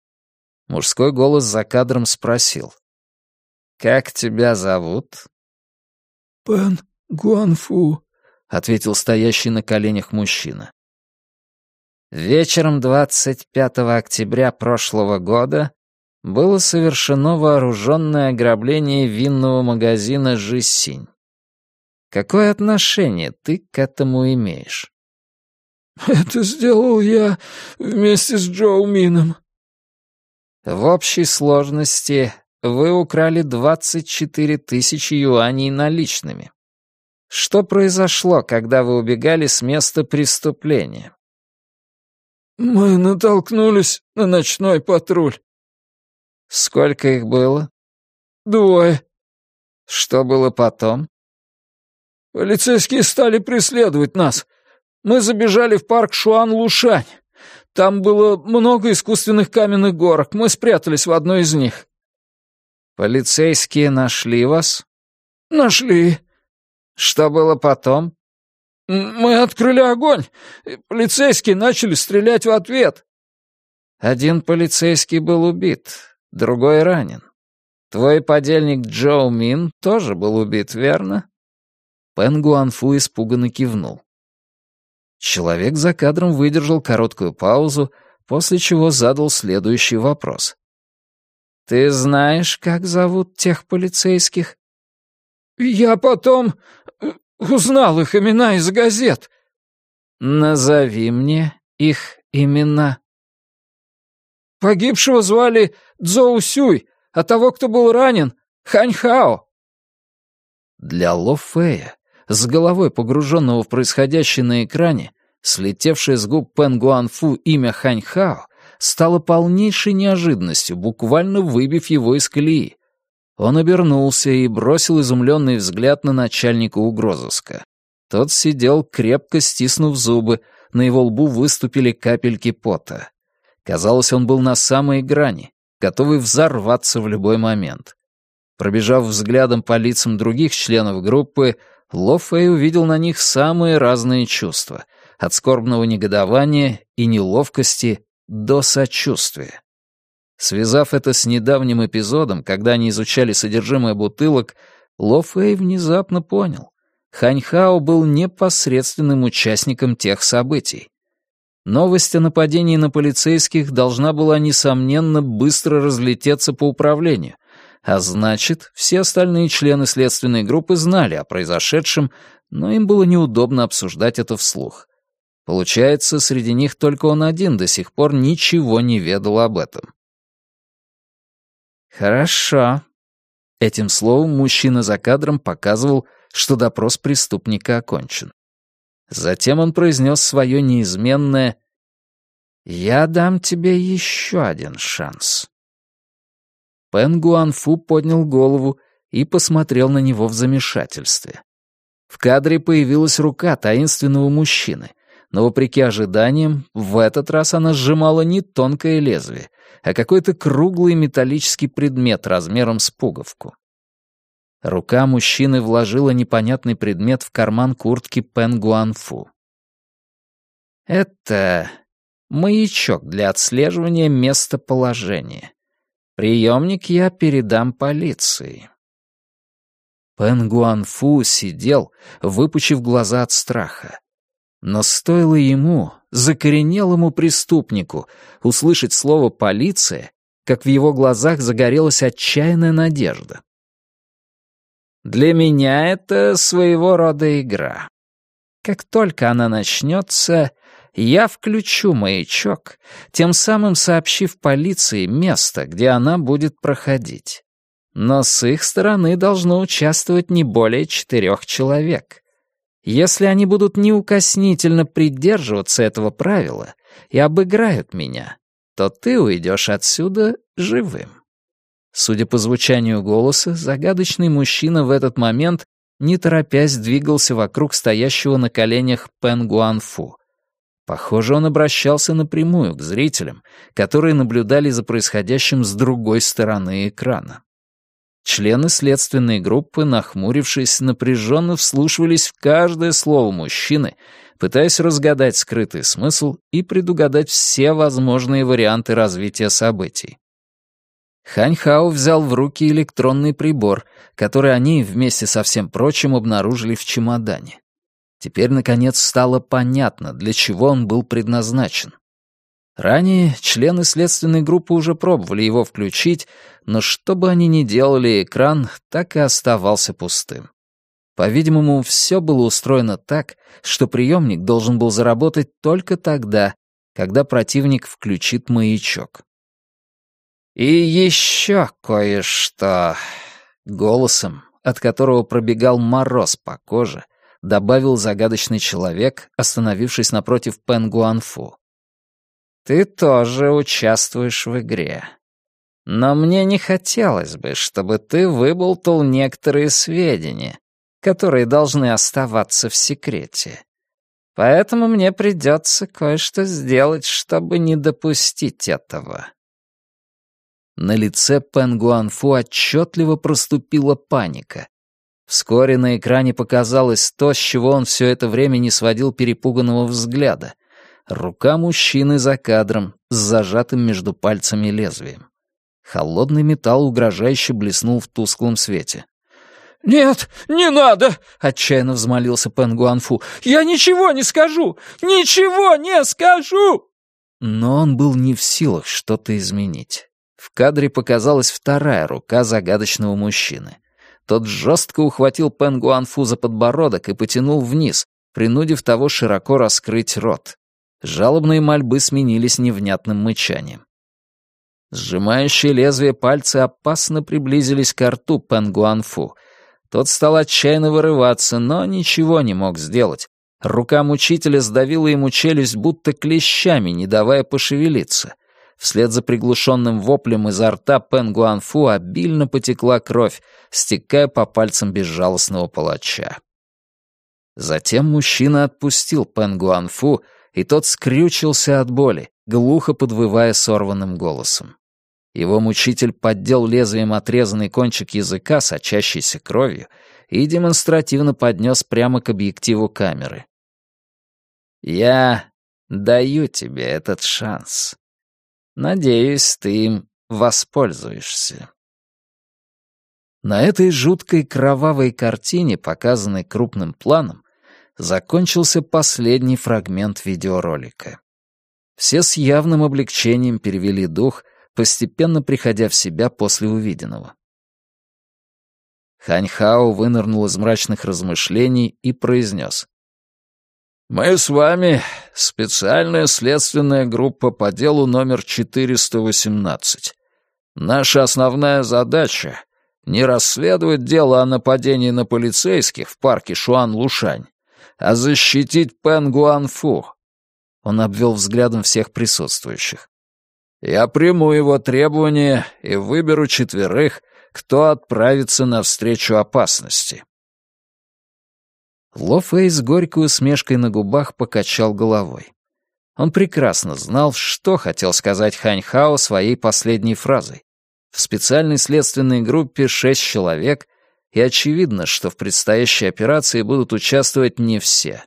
[SPEAKER 1] Мужской голос за кадром спросил. «Как тебя зовут?»
[SPEAKER 4] «Пэн Гуанфу», —
[SPEAKER 1] ответил стоящий на коленях мужчина. Вечером 25 октября прошлого года было совершено вооруженное ограбление винного магазина «Жисинь». Какое отношение ты к этому имеешь?
[SPEAKER 4] Это сделал я вместе с Джоу Мином.
[SPEAKER 1] В общей сложности вы украли 24 тысячи юаней наличными. Что произошло, когда вы убегали с места преступления?
[SPEAKER 4] Мы натолкнулись на ночной патруль.
[SPEAKER 1] Сколько их было?
[SPEAKER 4] Двое.
[SPEAKER 1] Что было потом?
[SPEAKER 4] Полицейские стали преследовать нас. Мы забежали в парк Шуан-Лушань. Там было много искусственных каменных горок. Мы спрятались в одной из них.
[SPEAKER 1] Полицейские нашли вас?
[SPEAKER 4] Нашли.
[SPEAKER 1] Что было потом?
[SPEAKER 4] Мы открыли огонь. Полицейские начали стрелять в ответ.
[SPEAKER 1] Один полицейский был убит, другой ранен. Твой подельник Джоу Мин тоже был убит, верно? Пен Гуанфу испуганно кивнул. Человек за кадром выдержал короткую паузу, после чего задал следующий вопрос. «Ты знаешь, как зовут тех полицейских?»
[SPEAKER 4] «Я потом узнал их имена из газет».
[SPEAKER 1] «Назови мне их имена».
[SPEAKER 4] «Погибшего звали Цзоу Сюй, а того, кто был ранен, Хань Хао».
[SPEAKER 1] Для Ло Фея с головой погруженного в происходящее на экране, слетевшее с губ Пен Гуанфу имя Хань Хао стало полнейшей неожиданностью, буквально выбив его из колеи. Он обернулся и бросил изумленный взгляд на начальника угрозыска. Тот сидел, крепко стиснув зубы, на его лбу выступили капельки пота. Казалось, он был на самой грани, готовый взорваться в любой момент. Пробежав взглядом по лицам других членов группы, Ло Фэй увидел на них самые разные чувства, от скорбного негодования и неловкости до сочувствия. Связав это с недавним эпизодом, когда они изучали содержимое бутылок, Ло Фэй внезапно понял. Ханьхао был непосредственным участником тех событий. Новость о нападении на полицейских должна была, несомненно, быстро разлететься по управлению, а значит, все остальные члены следственной группы знали о произошедшем, но им было неудобно обсуждать это вслух. Получается, среди них только он один до сих пор ничего не ведал об этом. «Хорошо». Этим словом мужчина за кадром показывал, что допрос преступника окончен. Затем он произнес свое неизменное «Я дам тебе еще один шанс». Пен Гуанфу поднял голову и посмотрел на него в замешательстве. В кадре появилась рука таинственного мужчины, но, вопреки ожиданиям, в этот раз она сжимала не тонкое лезвие, а какой-то круглый металлический предмет размером с пуговку. Рука мужчины вложила непонятный предмет в карман куртки Пен Гуанфу. «Это маячок для отслеживания местоположения. Приемник я передам полиции. Пен Гуанфу сидел, выпучив глаза от страха. Но стоило ему, закоренелому преступнику, услышать слово «полиция», как в его глазах загорелась отчаянная надежда. «Для меня это своего рода игра. Как только она начнется, я включу маячок, тем самым сообщив полиции место, где она будет проходить. Но с их стороны должно участвовать не более четырех человек. Если они будут неукоснительно придерживаться этого правила и обыграют меня, то ты уйдешь отсюда живым. Судя по звучанию голоса, загадочный мужчина в этот момент, не торопясь, двигался вокруг стоящего на коленях Пен Гуанфу. Похоже, он обращался напрямую к зрителям, которые наблюдали за происходящим с другой стороны экрана. Члены следственной группы, нахмурившись, напряженно вслушивались в каждое слово мужчины, пытаясь разгадать скрытый смысл и предугадать все возможные варианты развития событий. Ханьхао взял в руки электронный прибор, который они вместе со всем прочим обнаружили в чемодане. Теперь, наконец, стало понятно, для чего он был предназначен. Ранее члены следственной группы уже пробовали его включить, но что бы они ни делали, экран так и оставался пустым. По-видимому, все было устроено так, что приемник должен был заработать только тогда, когда противник включит маячок. «И еще кое-что...» Голосом, от которого пробегал мороз по коже, добавил загадочный человек, остановившись напротив Пен Гуанфу. «Ты тоже участвуешь в игре. Но мне не хотелось бы, чтобы ты выболтал некоторые сведения, которые должны оставаться в секрете. Поэтому мне придется кое-что сделать, чтобы не допустить этого». На лице Пен Гуанфу отчетливо проступила паника. Вскоре на экране показалось то, с чего он все это время не сводил перепуганного взгляда. Рука мужчины за кадром, с зажатым между пальцами лезвием. Холодный металл угрожающе блеснул в тусклом свете.
[SPEAKER 4] «Нет, не надо!» — отчаянно взмолился Пен Гуанфу. «Я ничего не скажу! Ничего не скажу!»
[SPEAKER 1] Но он был не в силах что-то изменить. В кадре показалась вторая рука загадочного мужчины. Тот жестко ухватил Пен Гуанфу за подбородок и потянул вниз, принудив того широко раскрыть рот. Жалобные мольбы сменились невнятным мычанием. Сжимающие лезвие пальцы опасно приблизились к рту Пен Гуанфу. Тот стал отчаянно вырываться, но ничего не мог сделать. Рука мучителя сдавила ему челюсть будто клещами, не давая пошевелиться. Вслед за приглушенным воплем изо рта Пен Гуанфу обильно потекла кровь, стекая по пальцам безжалостного палача. Затем мужчина отпустил Пен Гуанфу, и тот скрючился от боли, глухо подвывая сорванным голосом. Его мучитель поддел лезвием отрезанный кончик языка, сочащийся кровью, и демонстративно поднес прямо к объективу камеры. «Я даю тебе этот шанс», Надеюсь, ты им воспользуешься. На этой жуткой кровавой картине, показанной крупным планом, закончился последний фрагмент видеоролика. Все с явным облегчением перевели дух, постепенно приходя в себя после увиденного. Ханьхао вынырнул из мрачных размышлений и произнес. «Мы с вами специальная следственная группа по делу номер 418. Наша основная задача — не расследовать дело о нападении на полицейских в парке Шуан-Лушань, а защитить Пен Гуанфу». Он обвел взглядом всех присутствующих. «Я приму его требования и выберу четверых, кто отправится навстречу опасности». Ло Фэй с горькой усмешкой на губах покачал головой. Он прекрасно знал, что хотел сказать Хань Хао своей последней фразой. В специальной следственной группе шесть человек, и очевидно, что в предстоящей операции будут участвовать не все.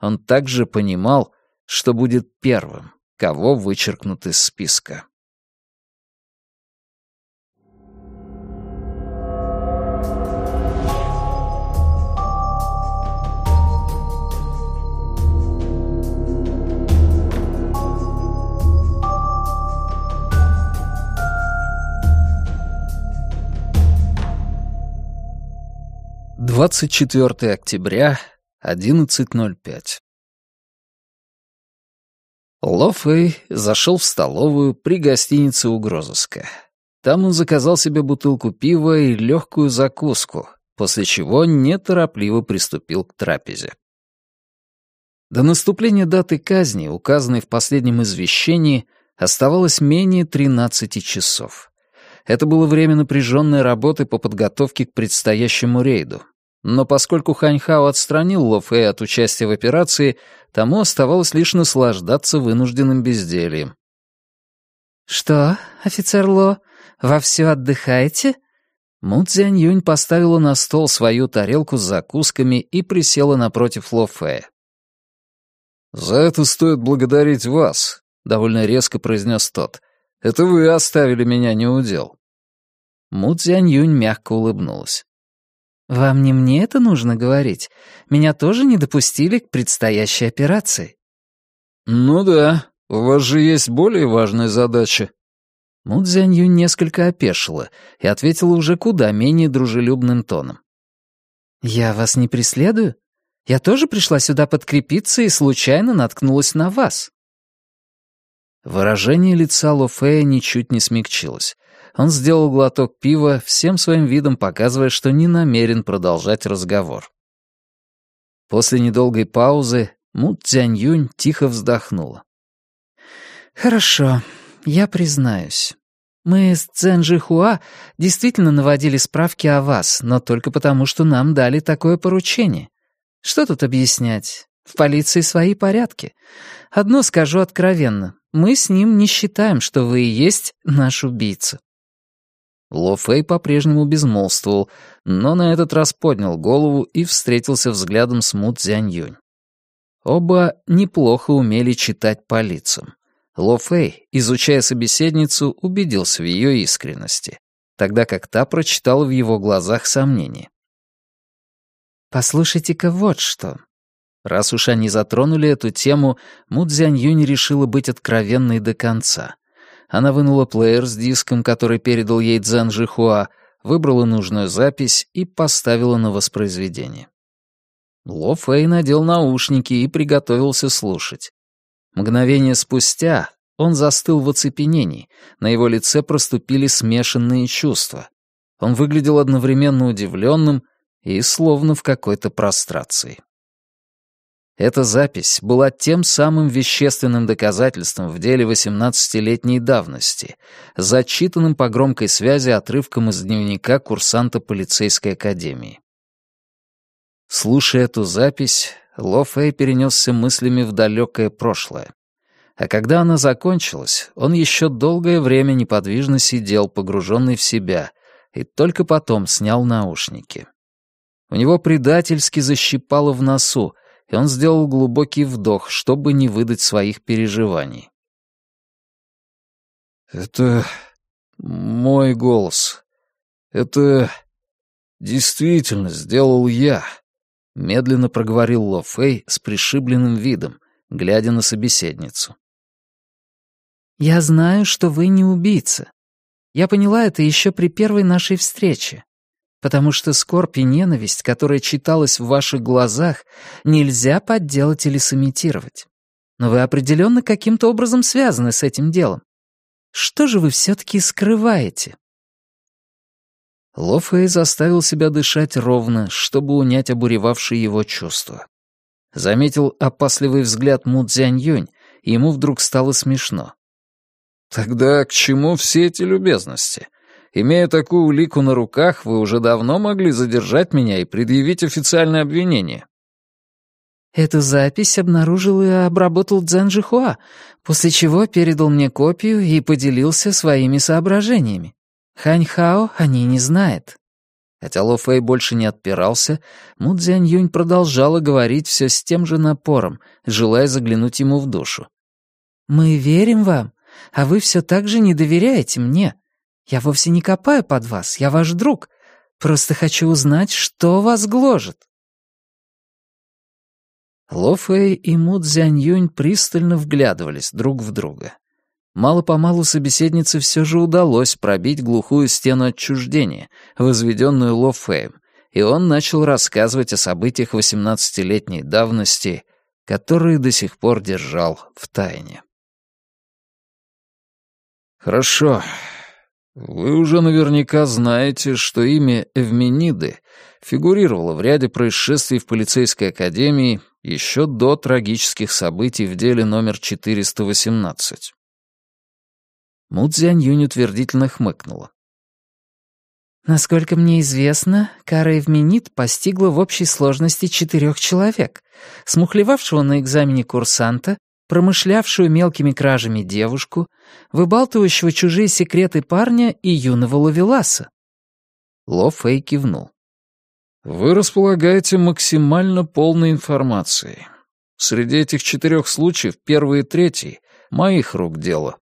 [SPEAKER 1] Он также понимал, что будет первым, кого вычеркнут из списка. 24 октября, 11.05. Ло Фэй зашел в столовую при гостинице Угрозыска. Там он заказал себе бутылку пива и легкую закуску, после чего неторопливо приступил к трапезе. До наступления даты казни, указанной в последнем извещении, Оставалось менее 13 часов. Это было время напряженной работы по подготовке к предстоящему рейду. Но поскольку Ханьхао отстранил Ло Фэй от участия в операции, тому оставалось лишь наслаждаться вынужденным бездельем.
[SPEAKER 3] «Что, офицер Ло, вовсю отдыхаете?»
[SPEAKER 1] Му Цзянь Юнь поставила на стол свою тарелку с закусками и присела напротив Ло Фэя. «За это стоит благодарить вас», — довольно резко произнес тот. «Это вы оставили меня неудел». Му Цзянь Юнь мягко улыбнулась.
[SPEAKER 3] «Вам не мне это нужно говорить. Меня тоже не допустили к предстоящей операции».
[SPEAKER 1] «Ну да, у вас же есть более важная задача». Му Цзянь Юнь несколько опешила и ответила уже куда менее дружелюбным тоном.
[SPEAKER 3] «Я вас не преследую? Я тоже пришла сюда подкрепиться и случайно наткнулась на вас».
[SPEAKER 1] Выражение лица Ло Фея ничуть не смягчилось. Он сделал глоток пива, всем своим видом показывая, что не намерен продолжать разговор. После недолгой паузы Му Цзянь Юнь тихо вздохнула.
[SPEAKER 3] «Хорошо, я признаюсь. Мы с Цзэн Жихуа действительно наводили справки о вас, но только потому, что нам дали такое поручение. Что тут объяснять? В полиции свои порядки. Одно скажу откровенно. Мы с ним не считаем, что вы и есть наш убийца.
[SPEAKER 1] Ло Фэй по-прежнему безмолвствовал, но на этот раз поднял голову и встретился взглядом с Му Цзянь Оба неплохо умели читать по лицам. Ло Фэй, изучая собеседницу, убедился в ее искренности, тогда как та прочитала в его глазах сомнение.
[SPEAKER 3] «Послушайте-ка вот что».
[SPEAKER 1] Раз уж они затронули эту тему, Му Цзянь Юнь решила быть откровенной до конца — она вынула плеер с диском, который передал ей Цзэн Жихуа, выбрала нужную запись и поставила на воспроизведение. Ло Фэй надел наушники и приготовился слушать. Мгновение спустя он застыл в оцепенении, на его лице проступили смешанные чувства. Он выглядел одновременно удивленным и словно в какой-то прострации. Эта запись была тем самым вещественным доказательством в деле 18-летней давности, зачитанным по громкой связи отрывком из дневника курсанта полицейской академии. Слушая эту запись, Ло Фэй перенесся мыслями в далекое прошлое. А когда она закончилась, он еще долгое время неподвижно сидел, погруженный в себя, и только потом снял наушники. У него предательски защипало в носу, и он сделал глубокий вдох, чтобы не выдать своих переживаний. «Это мой голос. Это действительно сделал я», — медленно проговорил Ло Фэй с пришибленным видом, глядя на собеседницу.
[SPEAKER 3] «Я знаю, что вы не убийца. Я поняла это еще при первой нашей встрече потому что скорбь и ненависть, которая читалась в ваших глазах, нельзя подделать или сымитировать. Но вы определенно каким-то образом связаны с этим делом. Что же вы все-таки скрываете?»
[SPEAKER 1] Ло заставил себя дышать ровно, чтобы унять обуревавшие его чувства. Заметил опасливый взгляд Му Цзянь и ему вдруг стало смешно. «Тогда к чему все эти любезности? Имея такую улику на руках, вы уже давно могли задержать меня и предъявить официальное обвинение».
[SPEAKER 3] Эту запись обнаружил и обработал Цзэн Жихуа, после чего передал мне копию и поделился своими соображениями. Хань Хао о ней не знает.
[SPEAKER 1] Хотя Ло Фэй больше не отпирался, Му Цзянь Юнь продолжала говорить все с тем же напором, желая заглянуть ему в душу.
[SPEAKER 3] «Мы верим вам, а вы все так же не доверяете мне. Я вовсе не копаю под вас, я ваш друг. Просто хочу узнать, что вас гложет».
[SPEAKER 1] Ло Фэй и Му Цзянь Юнь пристально вглядывались друг в друга. Мало-помалу собеседнице все же удалось пробить глухую стену отчуждения, возведенную Ло Фэем, и он начал рассказывать о событиях восемнадцатилетней давности, которые до сих пор держал в тайне. «Хорошо, вы уже наверняка знаете, что имя Эвмениды фигурировало в ряде происшествий в полицейской академии еще до трагических событий в деле номер 418. Му Цзянь Юнь утвердительно хмыкнула.
[SPEAKER 3] Насколько мне известно, кара Эвменит постигла в общей сложности четырех человек, смухлевавшего на экзамене курсанта, промышлявшую мелкими кражами девушку, выбалтывающего чужие секреты парня и юного ловеласа.
[SPEAKER 1] Ло Фэй кивнул. «Вы располагаете максимально полной информацией. Среди этих четырех случаев первый и третий — моих рук дело.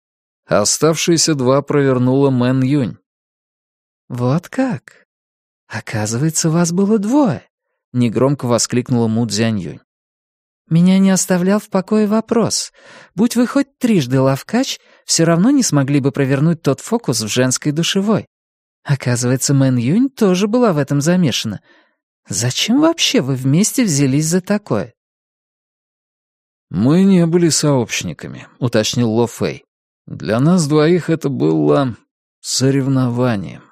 [SPEAKER 1] Оставшиеся два провернула Мэн Юнь.
[SPEAKER 3] «Вот как? Оказывается, вас было двое», — негромко воскликнула Му Цзяньюнь. «Меня не оставлял в покое вопрос. Будь вы хоть трижды ловкач, все равно не смогли бы провернуть тот фокус в женской душевой. Оказывается, Мэн Юнь тоже была в этом замешана. Зачем вообще вы вместе взялись за такое?»
[SPEAKER 1] «Мы не были сообщниками», — уточнил Ло Фэй. «Для нас двоих это было соревнованием».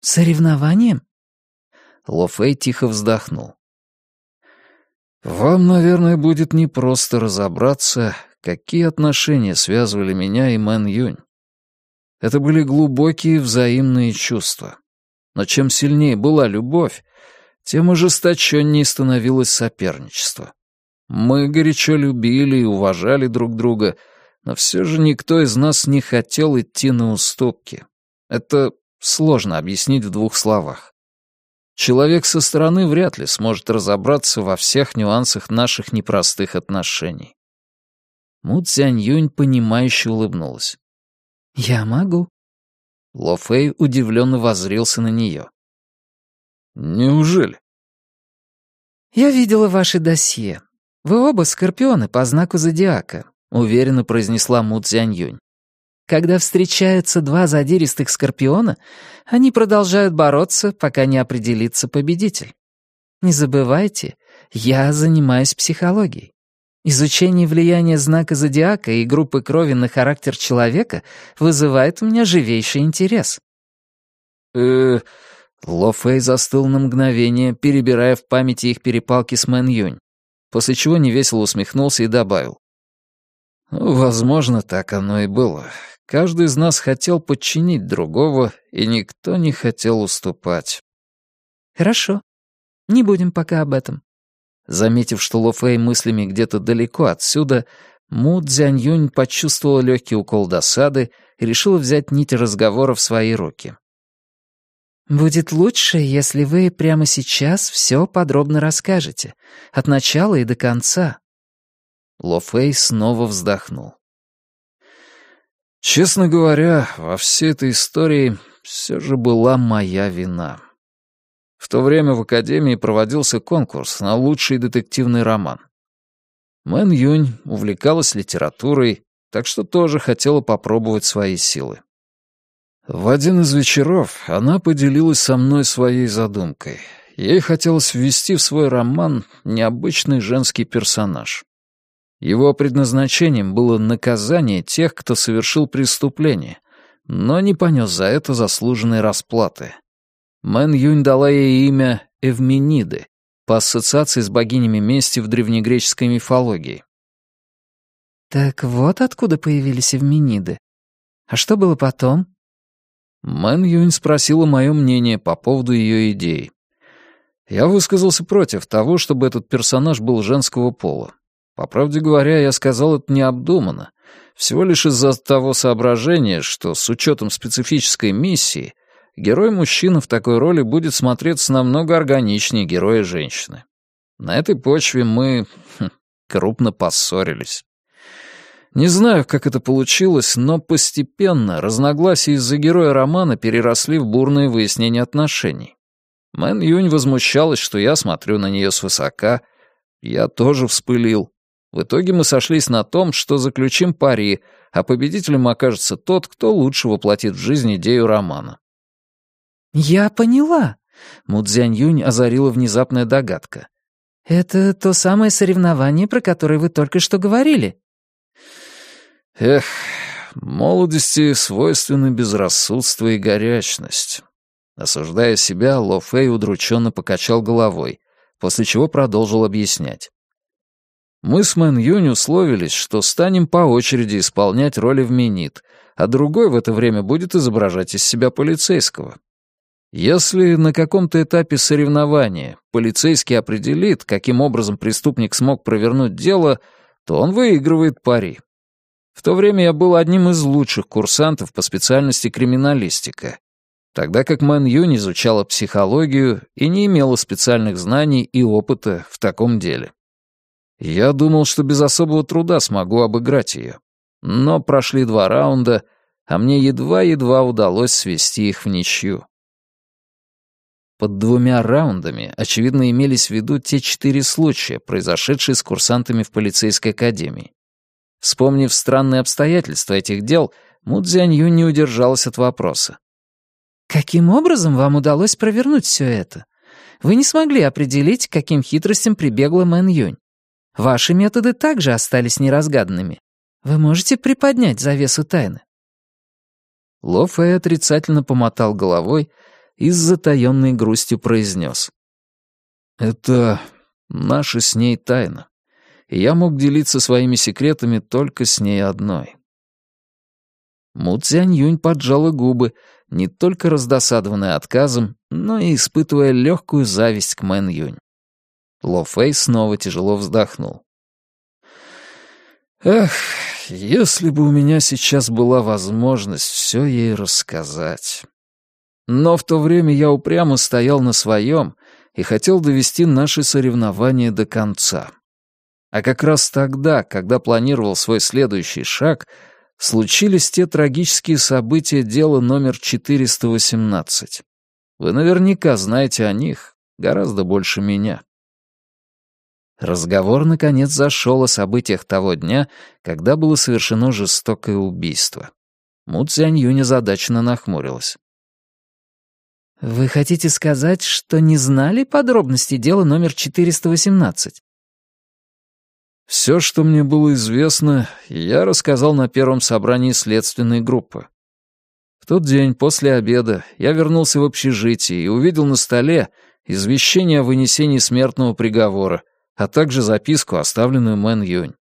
[SPEAKER 3] «Соревнованием?»
[SPEAKER 1] Ло Фэй тихо вздохнул. «Вам, наверное, будет непросто разобраться, какие отношения связывали меня и Мэн Юнь. Это были глубокие взаимные чувства. Но чем сильнее была любовь, тем ожесточеннее становилось соперничество. Мы горячо любили и уважали друг друга, но все же никто из нас не хотел идти на уступки. Это сложно объяснить в двух словах. Человек со стороны вряд ли сможет разобраться во всех нюансах наших непростых отношений. Му Цзянь Юнь понимающе улыбнулась.
[SPEAKER 3] «Я могу».
[SPEAKER 1] Ло Фэй удивленно воззрился на нее. «Неужели?»
[SPEAKER 3] «Я видела ваше досье. Вы оба скорпионы по знаку зодиака», — уверенно произнесла Му Цзянь Юнь. Когда встречаются два задиристых скорпиона, они продолжают бороться, пока не определится победитель. Не забывайте, я занимаюсь психологией. Изучение влияния знака зодиака и группы крови на характер человека вызывает у меня живейший интерес.
[SPEAKER 1] э Ло Фэй застыл на мгновение, перебирая в памяти их перепалки с Мэн Юнь, после чего невесело усмехнулся и добавил. «Возможно, так оно и было. Каждый из нас хотел подчинить другого, и никто не хотел уступать.
[SPEAKER 3] «Хорошо. Не будем пока об этом».
[SPEAKER 1] Заметив, что Ло Фэй мыслями где-то далеко отсюда, Му Цзянь Юнь почувствовала легкий укол досады и решила взять нить разговора в свои руки.
[SPEAKER 3] «Будет лучше, если вы прямо сейчас все подробно расскажете, от начала и до конца».
[SPEAKER 1] Ло Фэй снова вздохнул. Честно говоря, во всей этой истории все же была моя вина. В то время в Академии проводился конкурс на лучший детективный роман. Мэн Юнь увлекалась литературой, так что тоже хотела попробовать свои силы. В один из вечеров она поделилась со мной своей задумкой. Ей хотелось ввести в свой роман необычный женский персонаж. Его предназначением было наказание тех, кто совершил преступление, но не понес за это заслуженной расплаты. Мэн Юнь дала ей имя Эвмениды по ассоциации с богинями мести в древнегреческой мифологии.
[SPEAKER 3] «Так вот откуда появились Эвмениды. А что было потом?»
[SPEAKER 1] Мэн Юнь спросила мое мнение по поводу ее идей. Я высказался против того, чтобы этот персонаж был женского пола. По правде говоря, я сказал это необдуманно, всего лишь из-за того соображения, что с учетом специфической миссии герой-мужчина в такой роли будет смотреться намного органичнее героя-женщины. На этой почве мы хм, крупно поссорились. Не знаю, как это получилось, но постепенно разногласия из-за героя романа переросли в бурные выяснения отношений. Мэн Юнь возмущалась, что я смотрю на нее свысока. Я тоже вспылил. В итоге мы сошлись на том, что заключим пари, а победителем окажется тот, кто лучше воплотит в жизнь идею романа.
[SPEAKER 3] «Я поняла», — Мудзянь Юнь озарила внезапная догадка. «Это то самое соревнование, про которое вы только что говорили».
[SPEAKER 1] «Эх, молодости свойственны безрассудство и горячность». Осуждая себя, Ло Фэй удрученно покачал головой, после чего продолжил объяснять.
[SPEAKER 2] Мы с Мэн Юнь условились, что станем по очереди исполнять роли Эвменид, а другой в это время будет изображать из себя полицейского. Если на каком-то этапе соревнования полицейский определит, каким образом преступник смог провернуть дело, то он выигрывает пари. В то время я был одним из лучших курсантов по специальности криминалистика, тогда как Мэн Юнь изучала психологию и не имела специальных знаний и опыта в таком деле. Я думал, что без особого труда смогу обыграть ее. Но прошли два раунда, а мне едва-едва удалось свести их в ничью. Под двумя раундами, очевидно, имелись в виду те четыре случая, произошедшие с курсантами в полицейской академии. Вспомнив странные обстоятельства этих дел, Му Цзянью не удержалась от вопроса.
[SPEAKER 3] «Каким образом вам удалось провернуть все это? Вы не смогли определить, каким хитростям прибегла Мэн Юнь. Ваши методы также остались неразгаданными. Вы можете приподнять завесу тайны?»
[SPEAKER 2] Ло Фэй отрицательно помотал головой, и с затаённой грустью произнес. «Это наша с ней тайна, и я мог делиться своими секретами только с ней одной». Му Цзянь Юнь поджала губы, не только раздосадованная отказом, но и испытывая легкую зависть к Мэн Юнь. Ло Фэй снова тяжело вздохнул. «Эх, если бы у меня сейчас была возможность все ей рассказать». Но в то время я упрямо стоял на своем и хотел довести наши соревнования до конца. А как раз тогда, когда планировал свой следующий шаг, случились те трагические события дела номер 418. Вы наверняка знаете о них гораздо больше меня. Разговор, наконец, зашел о событиях того дня, когда было совершено жестокое убийство. Му Цзянь Юнь озадаченно нахмурилась.
[SPEAKER 3] «Вы хотите сказать, что не знали подробностей дела номер 418?»
[SPEAKER 2] «Все, что мне было известно, я рассказал на первом собрании следственной группы. В тот день, после обеда, я вернулся в общежитие и увидел на столе извещение о вынесении смертного приговора, а также записку, оставленную Мэн Юнь.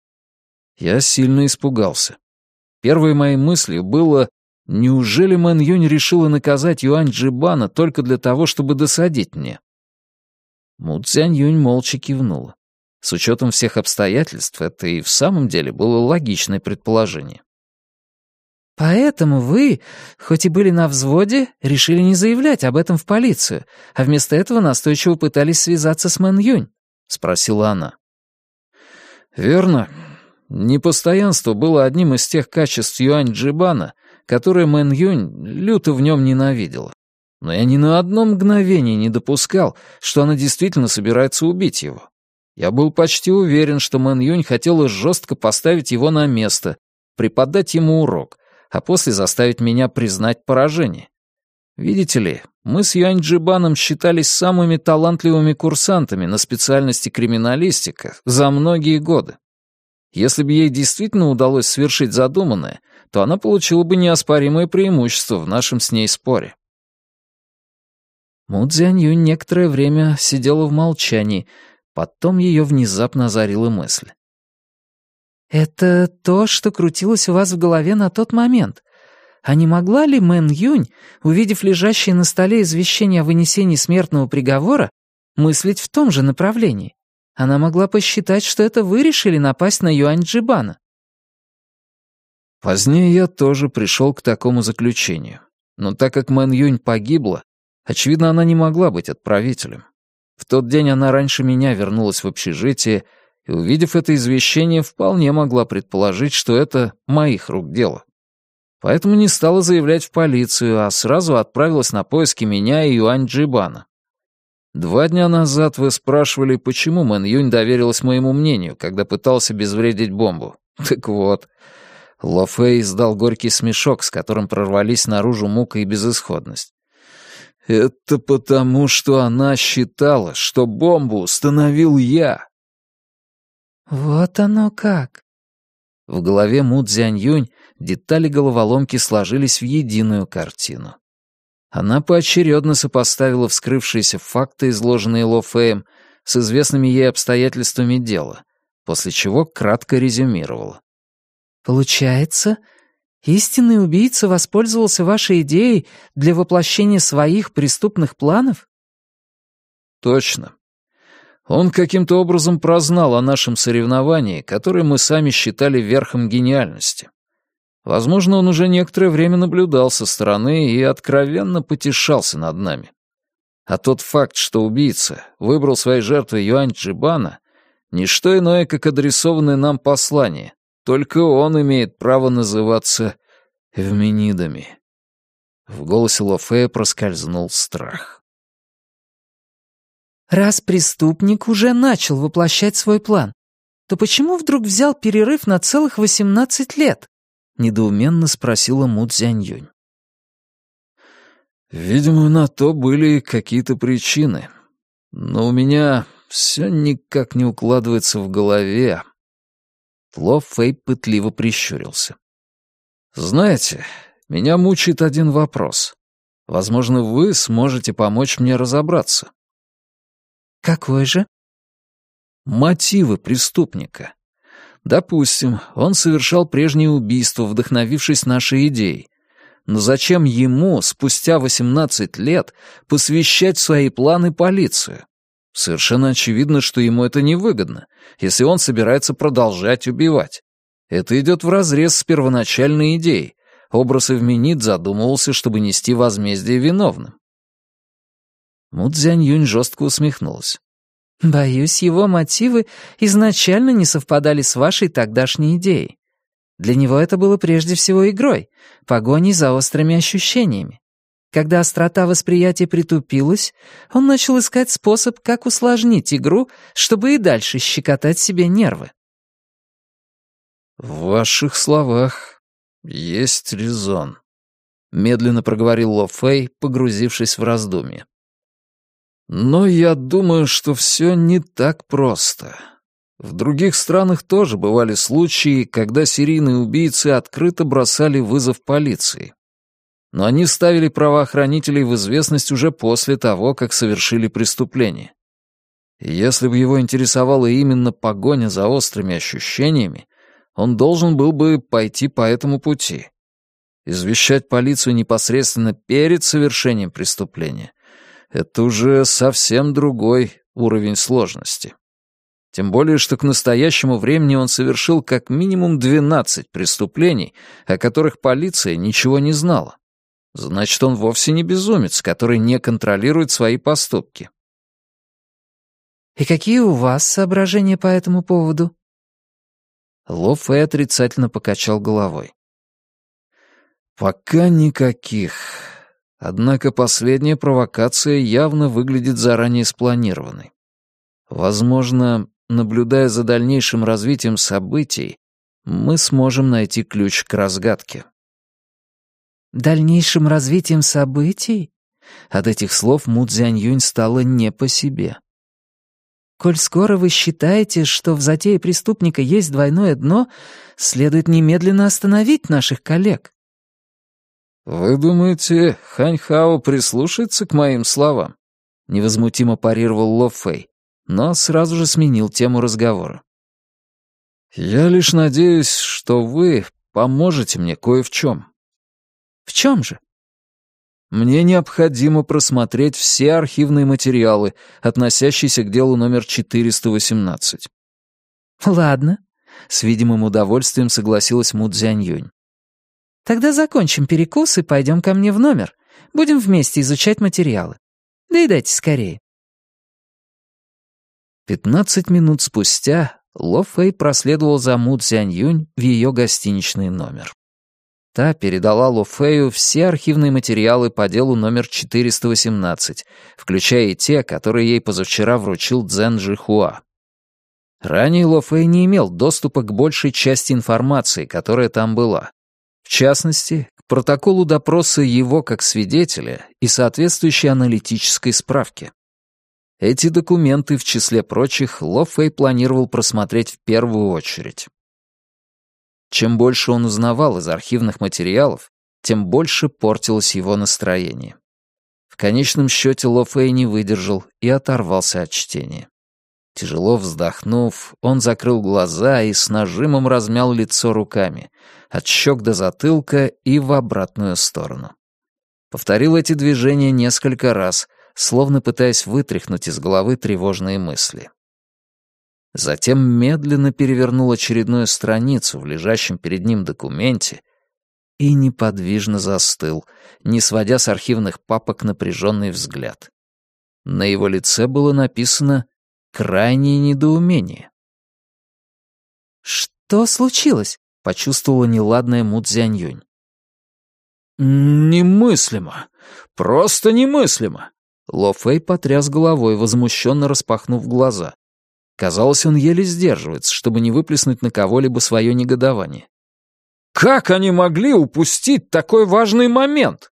[SPEAKER 2] Я сильно испугался. Первой моей мыслью было Неужели Мэн Юнь решила наказать Юань Чжибана только для того, чтобы досадить мне? Му Цзяньюнь молча кивнула. С учетом всех обстоятельств, это и в самом деле было логичное предположение.
[SPEAKER 3] «Поэтому вы, хоть и были на взводе, решили не заявлять об этом в полицию, а вместо этого настойчиво пытались связаться с Мэн Юнь?» — спросила она.
[SPEAKER 2] «Верно. Непостоянство было одним из тех качеств Юань Чжибана, которое Мэн Юнь люто в нем ненавидела. Но я ни на одно мгновение не допускал, что она действительно собирается убить его. Я был почти уверен, что Мэн Юнь хотела жестко поставить его на место, преподать ему урок, а после заставить меня признать поражение. Видите ли, мы с Юань Джибаном считались самыми талантливыми курсантами на специальности криминалистика за многие годы. Если бы ей действительно удалось свершить задуманное, то она получила бы неоспоримое преимущество в нашем с ней споре.
[SPEAKER 3] Му Цзянью некоторое время сидела в молчании, потом ее внезапно озарила мысль. «Это то, что крутилось у вас в голове на тот момент. А не могла ли Мэн Юнь, увидев лежащее на столе извещение о вынесении смертного приговора, мыслить в том же направлении? Она могла посчитать, что это вы решили напасть на Юань Джибана.
[SPEAKER 2] Позднее я тоже пришел к такому заключению. Но так как Мэн Юнь погибла, очевидно, она не могла быть отправителем. В тот день она раньше меня вернулась в общежитие и, увидев это извещение, вполне могла предположить, что это моих рук дело. Поэтому не стала заявлять в полицию, а сразу отправилась на поиски меня и Юань Чжибана. Два дня назад вы спрашивали, почему Мэн Юнь доверилась моему мнению, когда пытался обезвредить бомбу. Так вот, Ло Фэй издал горький смешок, с которым прорвались наружу мука и безысходность. «Это потому, что она считала, что бомбу установил я».
[SPEAKER 3] «Вот оно как».
[SPEAKER 2] В голове Му Цзянь Юнь детали головоломки сложились в единую картину. Она поочередно сопоставила вскрывшиеся факты, изложенные Ло Фэем, с известными ей обстоятельствами дела,
[SPEAKER 1] после чего кратко резюмировала.
[SPEAKER 3] «Получается, истинный убийца воспользовался вашей идеей для воплощения своих преступных планов?»
[SPEAKER 1] «Точно. Он каким-то образом прознал о нашем соревновании, которое мы сами считали верхом гениальности. Возможно, он уже некоторое время наблюдал со стороны и откровенно потешался над нами. А тот факт, что убийца выбрал своей жертвой Юань Джибана, не что иное, как адресованное нам послание. Только он имеет право называться Эвменидами. В голосе Лофея проскользнул страх.
[SPEAKER 3] «Раз преступник уже начал воплощать свой план, то почему вдруг взял перерыв на целых восемнадцать лет?» — недоуменно спросила Му Цзяньюнь.
[SPEAKER 1] «Видимо, на то были какие-то причины. Но у меня все никак не укладывается в голове». Ло Фэй пытливо прищурился. «Знаете, меня мучает один вопрос. Возможно, вы сможете помочь мне разобраться».
[SPEAKER 3] «Какой же?»
[SPEAKER 1] «Мотивы преступника. Допустим, он совершал прежнее убийство, вдохновившись нашей идеей. Но зачем ему, спустя 18 лет, посвящать свои планы полицию? Совершенно очевидно, что ему это невыгодно, если он собирается продолжать убивать. Это идет вразрез с первоначальной идеей. Образ Эвменит задумывался, чтобы нести возмездие виновным. Мудзянь Юнь жестко усмехнулась.
[SPEAKER 3] Боюсь, его мотивы изначально не совпадали с вашей тогдашней идеей. Для него это было прежде всего игрой, погоней за острыми ощущениями. Когда острота восприятия притупилась, он начал искать способ, как усложнить игру, чтобы и дальше щекотать себе нервы.
[SPEAKER 1] «В ваших словах есть резон», — медленно проговорил Ло Фэй, погрузившись в раздумье. Но я думаю, что все не так просто. В других странах тоже бывали случаи, когда серийные убийцы открыто бросали вызов полиции. Но они ставили правоохранителей в известность уже после того, как совершили преступление. И если бы его интересовала именно погоня за острыми ощущениями, он должен был бы пойти по этому пути. Извещать полицию непосредственно перед совершением преступления это уже совсем другой уровень сложности. Тем более, что к настоящему времени он совершил как минимум 12 преступлений, о которых полиция ничего не знала. Значит, он вовсе не безумец, который не контролирует свои поступки.
[SPEAKER 3] «И какие у вас соображения по этому поводу?»
[SPEAKER 1] Ло Фэй отрицательно покачал головой. «Пока никаких. Однако последняя провокация явно выглядит заранее спланированной. Возможно, наблюдая за дальнейшим развитием событий, мы сможем найти ключ к разгадке.
[SPEAKER 3] Дальнейшим развитием событий? От этих слов Му Цзянь-Юнь стало не по себе. Коль скоро вы считаете, что в затее преступника есть двойное дно, следует немедленно остановить наших коллег.
[SPEAKER 1] «Вы думаете, Ханьхао прислушается к моим словам?» — невозмутимо парировал Ло Фэй, но сразу же сменил тему разговора. «Я лишь надеюсь, что вы поможете мне кое в чем».
[SPEAKER 3] «В чем же?»
[SPEAKER 1] Мне необходимо просмотреть все архивные материалы, относящиеся к делу номер 418.
[SPEAKER 3] Ладно,
[SPEAKER 1] с видимым удовольствием согласилась Му Цзяньюнь.
[SPEAKER 3] Тогда закончим перекус и пойдем ко мне в номер. Будем вместе изучать материалы. Да и дайте скорее.
[SPEAKER 1] Пятнадцать минут спустя Ло Фэй проследовал за Му Цзянь Юнь в ее гостиничный номер. Та передала Ло Фэю все архивные материалы по делу номер 418, включая и те, которые ей позавчера вручил Цзэн Жихуа. Ранее Ло Фэй не имел доступа к большей части информации, которая там была. В частности, к протоколу допроса его как свидетеля и соответствующей аналитической справке. Эти документы, в числе прочих, Ло Фэй планировал просмотреть в первую очередь. Чем больше он узнавал из архивных материалов, тем больше портилось его настроение. В конечном счете Ло Фэй не выдержал и оторвался от чтения. Тяжело вздохнув, он закрыл глаза и с нажимом размял лицо руками, от щек до затылка и в обратную сторону. Повторил эти движения несколько раз, словно пытаясь вытряхнуть из головы тревожные мысли. Затем медленно перевернул очередную страницу в лежащем перед ним документе и неподвижно застыл, не сводя с архивных папок напряженный взгляд. На его лице было написано крайнее недоумение.
[SPEAKER 3] «Что случилось?» — почувствовала неладная Му Цзяньюнь.
[SPEAKER 4] «Немыслимо! Просто немыслимо!»
[SPEAKER 1] Ло Фэй потряс головой, возмущенно распахнув глаза. Казалось, он еле сдерживается, чтобы не выплеснуть на кого-либо свое негодование.
[SPEAKER 4] «Как они могли упустить такой важный момент?»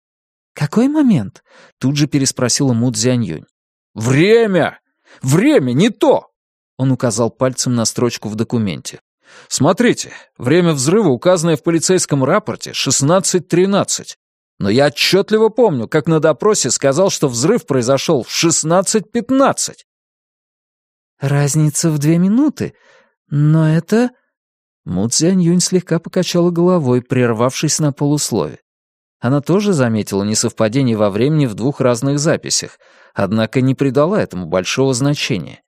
[SPEAKER 3] «Какой момент?»
[SPEAKER 1] — тут же переспросила Му Цзяньюнь.
[SPEAKER 4] «Время! Время не то!»
[SPEAKER 1] Он указал пальцем на строчку в документе.
[SPEAKER 4] «Смотрите, время взрыва, указанное в полицейском рапорте, 16.13. Но я отчетливо помню, как на допросе сказал, что взрыв произошел в 16.15».
[SPEAKER 3] «Разница в две минуты. Но это...»
[SPEAKER 1] Му Цзянь Юнь слегка покачала головой, прервавшись на полуслове. Она тоже заметила несовпадение во времени в двух разных записях, однако не придала этому большого значения.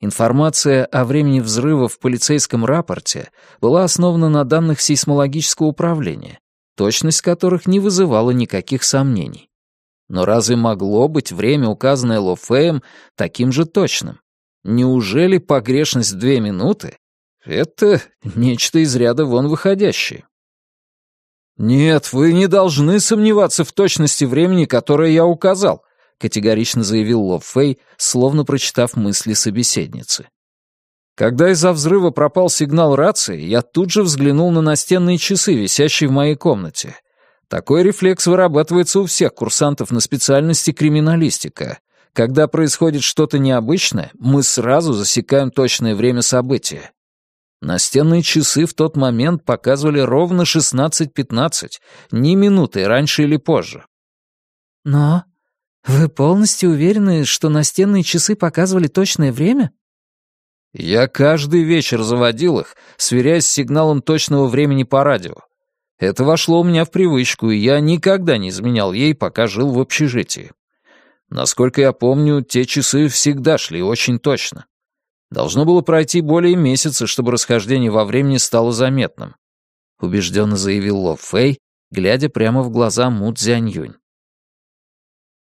[SPEAKER 1] Информация о времени взрыва в полицейском рапорте была основана на данных сейсмологического управления, точность которых не вызывала никаких сомнений. Но разве могло быть время, указанное Лофеем, таким же точным? Неужели погрешность в две минуты — это нечто из ряда вон выходящее?
[SPEAKER 4] «Нет, вы не должны сомневаться в точности времени, которое я указал», категорично заявил Ло Фэй, словно прочитав мысли собеседницы. Когда из-за взрыва пропал сигнал рации, я тут же взглянул на настенные часы, висящие в моей комнате. Такой рефлекс вырабатывается у всех курсантов на специальности криминалистика. Когда происходит что-то необычное, мы сразу засекаем точное время события. Настенные часы в тот момент показывали ровно 16.15, ни минуты раньше или позже.
[SPEAKER 3] «Но вы полностью уверены, что настенные часы показывали точное время?»
[SPEAKER 4] «Я каждый вечер заводил их, сверяясь с сигналом точного времени по радио. Это вошло у меня в привычку, и я никогда не изменял ей, пока жил в общежитии. Насколько я помню, те часы всегда шли очень точно. Должно было пройти более месяца, чтобы расхождение во времени стало заметным. Убежденно заявил Ло Фэй, глядя прямо в глаза Му Цзяньюнь.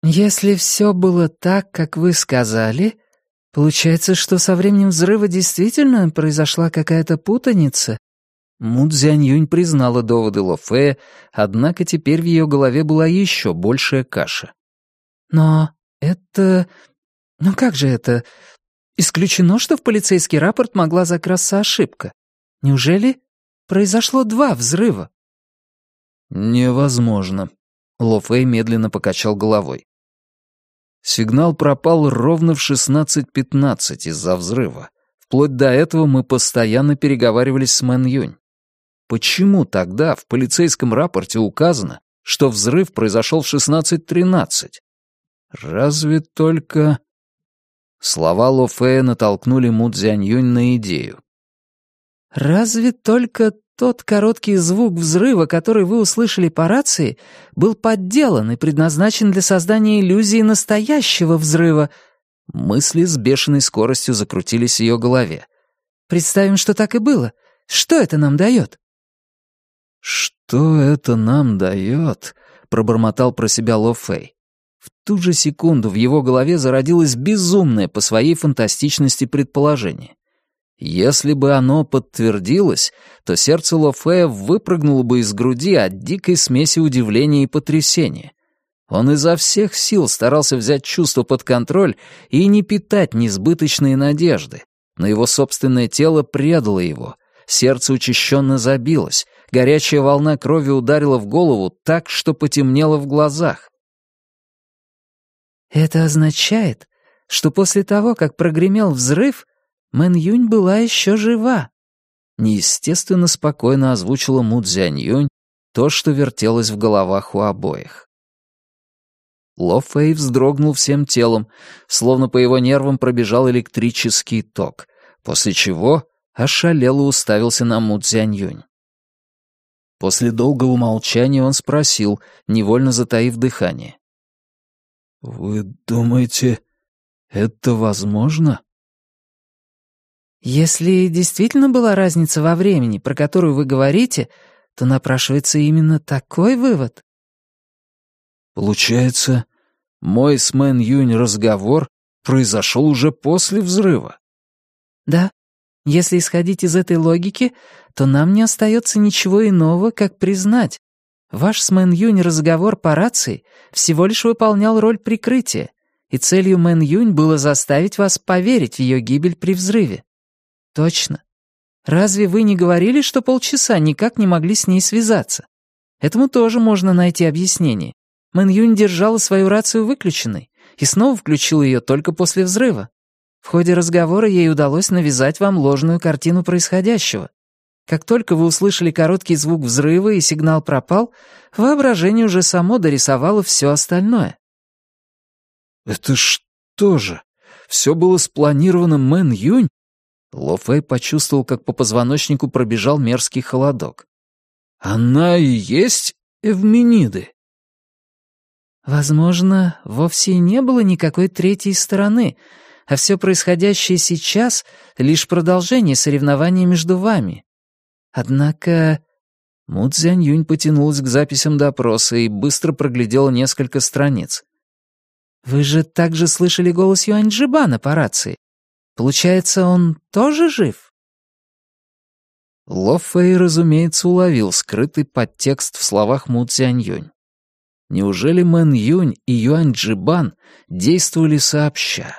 [SPEAKER 3] «Если все было так, как вы сказали, получается, что со временем взрыва действительно произошла какая-то путаница?»
[SPEAKER 1] Му Цзяньюнь признала доводы Ло Фэя, однако теперь в ее голове была еще большая каша.
[SPEAKER 3] «Но это... Ну как же это? Исключено, что в полицейский рапорт могла закрасться ошибка. Неужели произошло два взрыва?
[SPEAKER 1] Невозможно. Ло Фэй медленно покачал головой. Сигнал пропал ровно в 16.15 из-за взрыва. Вплоть до этого мы постоянно переговаривались с Мэн Юнь. Почему тогда в полицейском рапорте указано, что взрыв произошел в 16.13? Разве только... Слова Ло Фея натолкнули Му Цзянь-Юнь на идею.
[SPEAKER 3] «Разве только тот короткий звук взрыва, который вы услышали по рации, был подделан и предназначен для создания иллюзии настоящего взрыва?»
[SPEAKER 1] Мысли с бешеной скоростью закрутились в ее голове.
[SPEAKER 3] «Представим, что так и было. Что это нам дает?»
[SPEAKER 1] «Что это нам дает?» — пробормотал про себя Ло Фэй. В ту же секунду в его голове зародилось безумное по своей фантастичности предположение. Если бы оно подтвердилось, то сердце Лофея выпрыгнуло бы из груди от дикой смеси удивления и потрясения. Он изо всех сил старался взять чувство под контроль и не питать несбыточные надежды, но его собственное тело предало его, сердце учащенно забилось, горячая волна крови ударила в голову так, что потемнело в глазах.
[SPEAKER 3] Это означает, что после того, как прогремел взрыв, Мэн Юнь была еще жива.
[SPEAKER 1] Неестественно спокойно озвучила Му Цзянь Юнь то, что вертелось в головах у обоих. Ло Фэй вздрогнул всем телом, словно по его нервам пробежал электрический ток, после чего ошалело уставился на Му Цзяньюнь. После долгого молчания он спросил, невольно затаив дыхание. «Вы думаете, это возможно?»
[SPEAKER 3] «Если действительно была разница во времени, про которую вы говорите, то напрашивается именно такой вывод».
[SPEAKER 1] «Получается, мой с Мэн Юнь разговор произошел уже после взрыва?»
[SPEAKER 3] «Да. Если исходить из этой логики, то нам не остается ничего иного, как признать. Ваш с Мэн Юнь разговор по рации всего лишь выполнял роль прикрытия, и целью Мэн Юнь было заставить вас поверить в ее гибель при взрыве. Точно. Разве вы не говорили, что полчаса никак не могли с ней связаться? Этому тоже можно найти объяснение. Мэн Юнь держала свою рацию выключенной и снова включила ее только после взрыва. В ходе разговора ей удалось навязать вам ложную картину происходящего. Как только вы услышали короткий звук взрыва и сигнал пропал, воображение уже само дорисовало все остальное.
[SPEAKER 1] «Это что же? Все было спланировано Мэн Юнь?» Ло Фэй почувствовал, как по позвоночнику пробежал мерзкий холодок. «Она и есть Эвмениды?»
[SPEAKER 3] Возможно, вовсе и не было никакой третьей стороны, а все происходящее сейчас — лишь продолжение соревнования между вами. Однако...
[SPEAKER 1] Му Цзянь Юнь потянулась к записям допроса и быстро проглядела несколько страниц.
[SPEAKER 3] «Вы же также слышали голос Юань Джибана по рации. Получается, он тоже жив?»
[SPEAKER 1] Ло Фэй, разумеется, уловил скрытый подтекст в словах Му Цзянь Юнь. Неужели Мэн Юнь и Юань Джибан действовали сообща?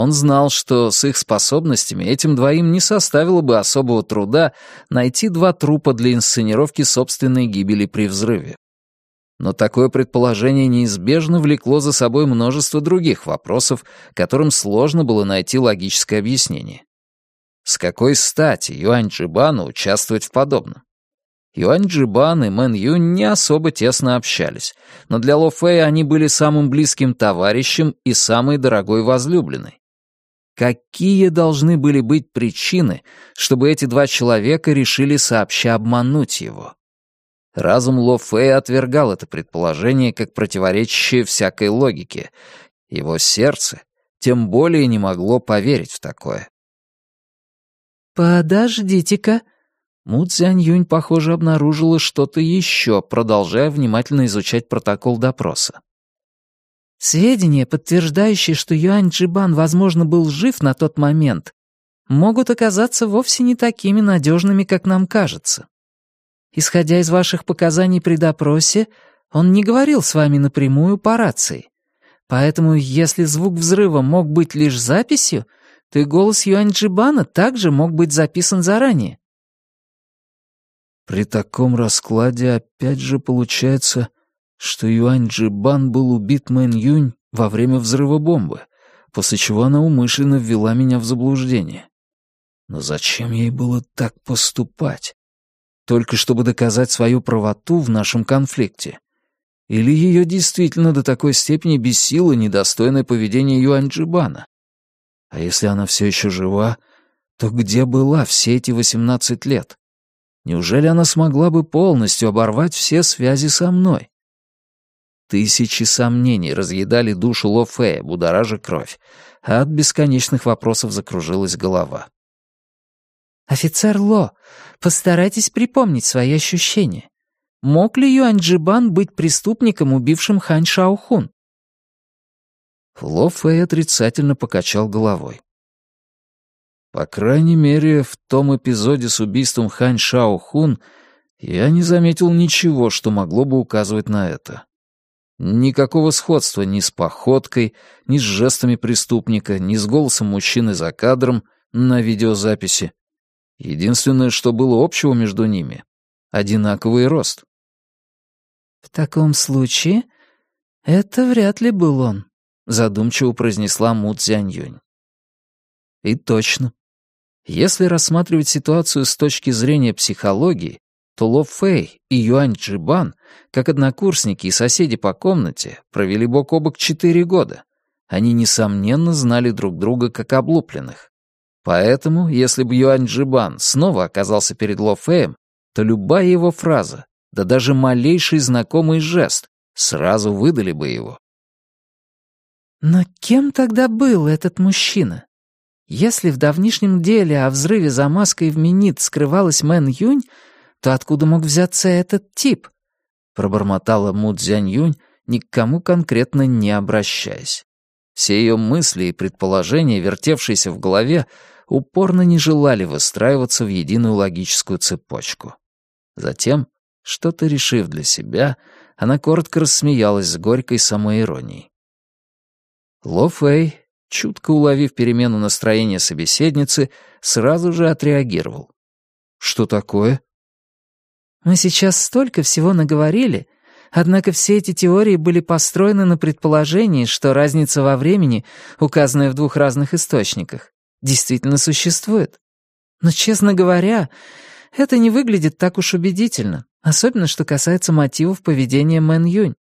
[SPEAKER 1] Он знал, что с их способностями этим двоим не составило бы особого труда найти два трупа для инсценировки собственной гибели при взрыве. Но такое предположение неизбежно влекло за собой множество других вопросов, которым сложно было найти логическое объяснение. С какой стати Юань Джибану участвовать в подобном? Юань Джибан и Мэн Юнь не особо тесно общались, но для Ло Фэя они были самым близким товарищем и самой дорогой возлюбленной. Какие должны были быть причины, чтобы эти два человека решили сообща обмануть его? Разум Ло Фэя отвергал это предположение как противоречащее всякой логике. Его сердце тем более не могло поверить в такое.
[SPEAKER 3] «Подождите-ка».
[SPEAKER 1] Му Цзянь Юнь, похоже, обнаружила что-то еще, продолжая внимательно изучать протокол допроса.
[SPEAKER 3] Сведения, подтверждающие, что Юань Джибан, возможно, был жив на тот момент, могут оказаться вовсе не такими надежными, как нам кажется. Исходя из ваших показаний при допросе, он не говорил с вами напрямую по рации. Поэтому, если звук взрыва мог быть лишь записью, то и голос Юань Джибана также мог быть записан заранее.
[SPEAKER 1] При таком раскладе опять же получается, что Юань Джибан был убит Мэн Юнь во время взрыва бомбы, после чего она умышленно ввела меня в заблуждение. Но зачем ей было так поступать? Только чтобы доказать свою правоту в нашем конфликте? Или ее действительно до такой степени бесило недостойное поведение Юань Джибана? А если она все еще жива, то где была все эти восемнадцать лет? Неужели она смогла бы полностью оборвать все связи со мной? Тысячи сомнений разъедали душу Ло Фея, будоража кровь, а от бесконечных вопросов закружилась голова.
[SPEAKER 3] «Офицер Ло, постарайтесь припомнить свои ощущения. Мог ли Юань Джибан быть преступником, убившим Хань Шаохун?»
[SPEAKER 1] Ло Фэй отрицательно покачал головой. По крайней мере, в том эпизоде с убийством Хань Шаохун я не заметил ничего, что могло бы указывать на это. Никакого сходства ни с походкой, ни с жестами преступника, ни с голосом мужчины за кадром на видеозаписи. Единственное, что было общего между ними — одинаковый рост.
[SPEAKER 3] «В таком случае это вряд ли был он», — задумчиво произнесла Му Цзяньюнь.
[SPEAKER 1] И точно. Если рассматривать ситуацию с точки зрения психологии, то Ло Фэй и Юань Джибан, как однокурсники и соседи по комнате, провели бок о бок четыре года. Они, несомненно, знали друг друга как облупленных. Поэтому, если бы Юань Джибан снова оказался перед Ло Фэем, то любая его фраза, да даже малейший знакомый жест, сразу выдали бы его.
[SPEAKER 3] Но кем тогда был этот мужчина? Если в давнишнем деле о взрыве за маской в Минит скрывалась Мэн Юнь, то откуда мог взяться этот тип? Пробормотала Му Цзянь Юнь, ни конкретно не обращаясь. Все ее мысли и предположения, вертевшиеся в голове, упорно не желали выстраиваться в единую логическую цепочку. Затем, что-то решив для себя, она коротко рассмеялась с горькой самоиронией. Ло Фэй, чутко уловив перемену настроения собеседницы, сразу же отреагировал. «Что такое?» «Мы сейчас столько всего наговорили, однако все эти теории были построены на предположении, что разница во времени, указанная в двух разных источниках, действительно существует. Но, честно говоря, это не выглядит так уж убедительно, особенно что касается мотивов поведения Мэн Юнь.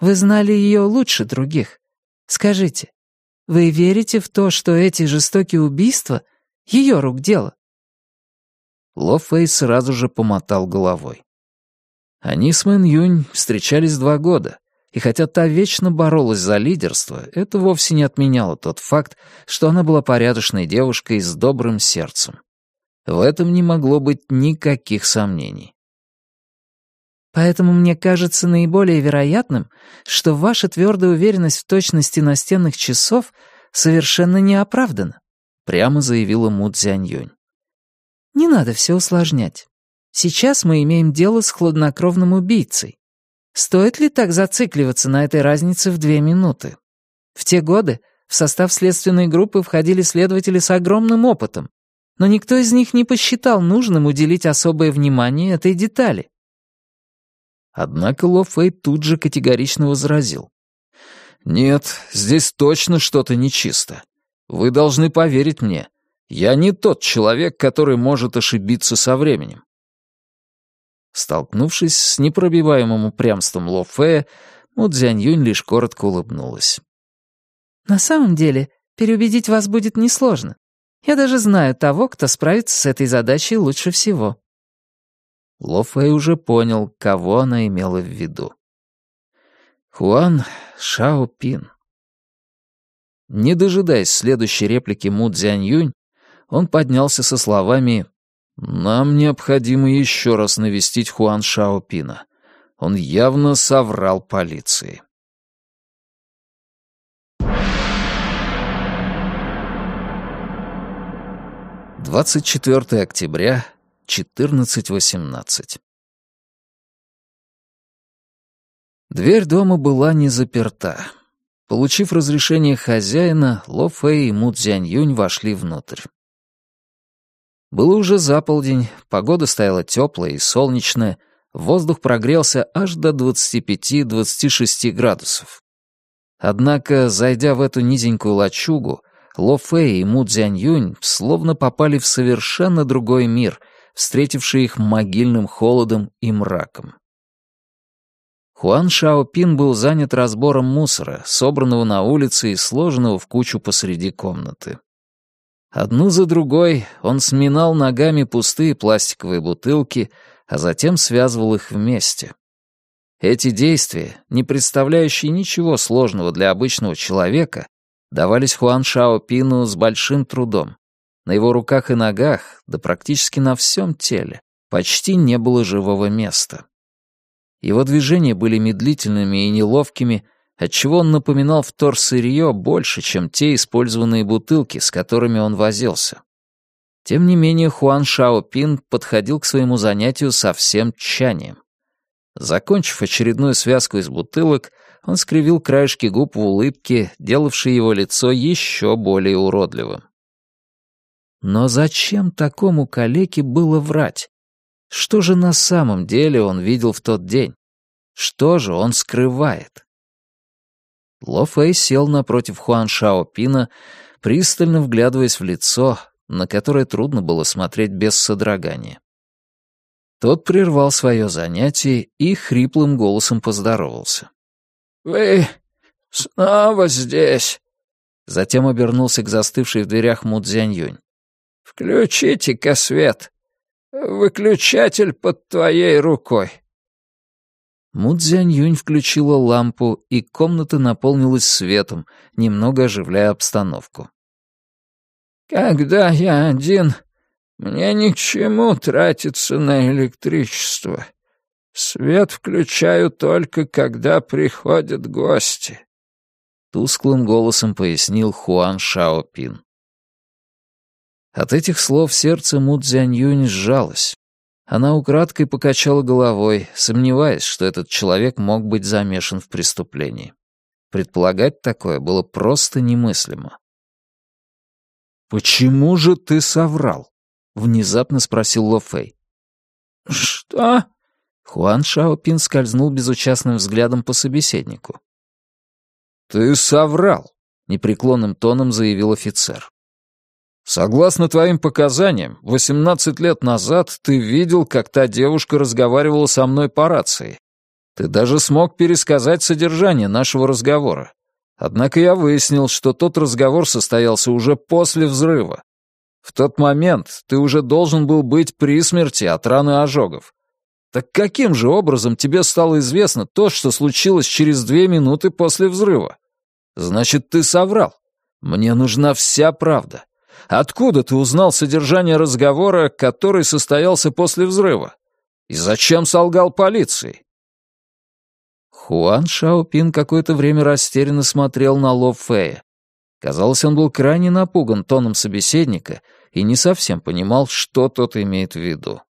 [SPEAKER 3] Вы знали ее лучше других. Скажите, вы верите в то, что эти жестокие убийства — ее рук дело?»
[SPEAKER 1] Ло Фэй сразу же помотал головой. Они с Мэн Юнь встречались два года, и хотя та вечно боролась за лидерство, это вовсе не отменяло тот факт, что она была порядочной девушкой с добрым сердцем. В этом не могло быть никаких сомнений.
[SPEAKER 3] Поэтому мне кажется наиболее вероятным, что ваша твердая уверенность в точности настенных часов совершенно не оправдана», — прямо заявила Му Цзяньюнь. «Не надо все усложнять. Сейчас мы имеем дело с хладнокровным убийцей. Стоит ли так зацикливаться на этой разнице в две минуты? В те годы в состав следственной группы входили следователи с огромным опытом, но никто из них не посчитал нужным уделить особое внимание этой детали.
[SPEAKER 1] Однако Ло Фэй тут же категорично возразил. «Нет, здесь точно что-то нечисто. Вы должны поверить мне. Я не тот человек, который может ошибиться со временем». Столкнувшись с непробиваемым упрямством Ло Фэя, Му Цзянь Юнь лишь коротко улыбнулась.
[SPEAKER 3] «На самом деле, переубедить вас будет несложно. Я даже знаю того, кто справится с этой задачей лучше всего».
[SPEAKER 1] Ло Фэй уже понял, кого она имела в виду. Хуан Шао Пин. Не дожидаясь следующей реплики Му Цзянь Юнь, он поднялся со словами «Нам необходимо еще раз навестить Хуан Шао Пина. Он явно соврал полиции». 24 октября, 14.18. Дверь дома была не заперта. Получив разрешение хозяина, Ло Фэй и Му Цзянь Юнь вошли внутрь. Было уже заполдень, погода стояла теплая и солнечная, воздух прогрелся аж до 25-26 градусов. Однако, зайдя в эту низенькую лачугу, Ло Фэй и Му Цзянь Юнь словно попали в совершенно другой мир, встретивший их могильным холодом и мраком. Хуан Шаопин был занят разбором мусора, собранного на улице и сложенного в кучу посреди комнаты. Одну за другой он сминал ногами пустые пластиковые бутылки, а затем связывал их вместе. Эти действия, не представляющие ничего сложного для обычного человека, давались Хуан Шао с большим трудом. На его руках и ногах, да практически на всем теле, почти не было живого места. Его движения были медлительными и неловкими, отчего он напоминал вторсырье больше, чем те использованные бутылки, с которыми он возился. Тем не менее, Хуан Шао подходил к своему занятию со всем тщанием. Закончив очередную связку из бутылок, он скривил краешки губ в улыбке, делавшей его лицо еще более уродливым. Но зачем такому калеке было врать? Что же на самом деле он видел в тот день? Что же он скрывает? Ло Фэй сел напротив Хуан Шао Пина, пристально вглядываясь в лицо, на которое трудно было смотреть без содрогания. Тот прервал свое занятие и хриплым голосом поздоровался.
[SPEAKER 2] «Вы снова здесь?»
[SPEAKER 1] Затем обернулся к застывшей в дверях Мудзянь-Юнь.
[SPEAKER 2] «Включите-ка свет. Выключатель под твоей рукой».
[SPEAKER 1] Мудзянь-Юнь включила лампу, и комната наполнилась светом, немного оживляя обстановку.
[SPEAKER 2] «Когда я один, мне ни к чему тратиться на электричество. Свет включаю только, когда приходят гости», —
[SPEAKER 1] тусклым голосом пояснил Хуан Шаопин. От этих слов сердце Му Цзянь-Юнь сжалось. Она украдкой покачала головой, сомневаясь, что этот человек мог быть замешан в преступлении. Предполагать такое было просто немыслимо. «Почему же ты соврал?» — внезапно спросил Ло Фэй.
[SPEAKER 2] «Что?»
[SPEAKER 1] Хуан Шаопин скользнул безучастным взглядом по собеседнику.
[SPEAKER 4] «Ты соврал», — непреклонным тоном заявил офицер. «Согласно твоим показаниям, 18 лет назад ты видел, как та девушка разговаривала со мной по рации. Ты даже смог пересказать содержание нашего разговора. Однако я выяснил, что тот разговор состоялся уже после взрыва. В тот момент ты уже должен был быть при смерти от раны ожогов. Так каким же образом тебе стало известно то, что случилось через две минуты после взрыва? Значит, ты соврал. Мне нужна вся правда. Откуда ты узнал содержание разговора, который состоялся после взрыва? И зачем солгал полиции?
[SPEAKER 1] Хуан Шаопин какое-то время растерянно смотрел на Ло Фея. Казалось, он был крайне напуган тоном собеседника и не совсем понимал, что тот имеет в виду.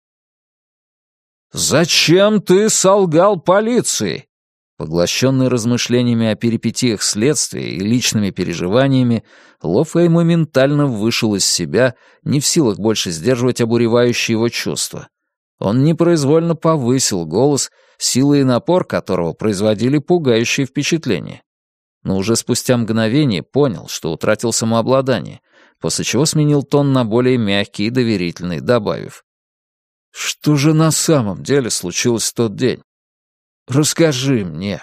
[SPEAKER 4] «Зачем ты солгал полиции?»
[SPEAKER 1] Поглощенный размышлениями о перипетиях следствия и личными переживаниями, Ло моментально вышел из себя, не в силах больше сдерживать обуревающие его чувства. Он непроизвольно повысил голос, сила и напор которого производили пугающее впечатление. Но уже спустя мгновение понял, что утратил самообладание, после чего сменил тон на более мягкий и доверительный, добавив. Что же на самом деле случилось в тот день? Расскажи мне.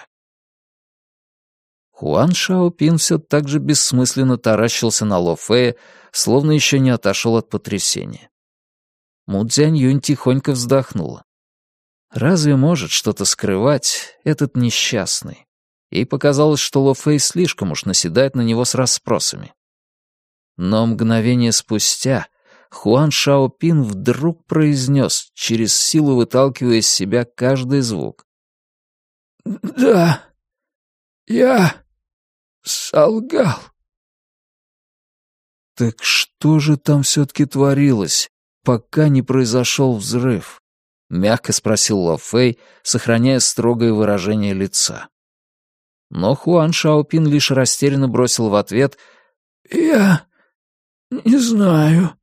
[SPEAKER 1] Хуан Шаопин все так же бессмысленно таращился на Ло Фея, словно еще не отошел от потрясения. Му Цзянь Юнь тихонько вздохнула. Разве может что-то скрывать этот несчастный? Ей показалось, что Ло Фэй слишком уж наседает на него с расспросами. Но мгновение спустя Хуан Шаопин вдруг произнес, через силу выталкивая из себя каждый звук.
[SPEAKER 2] «Да, я солгал».
[SPEAKER 1] «Так что же там все-таки творилось, пока не произошел взрыв?» — мягко спросил Ло Фэй, сохраняя строгое выражение лица. Но Хуан Шаопин лишь растерянно бросил в ответ
[SPEAKER 2] «Я не знаю».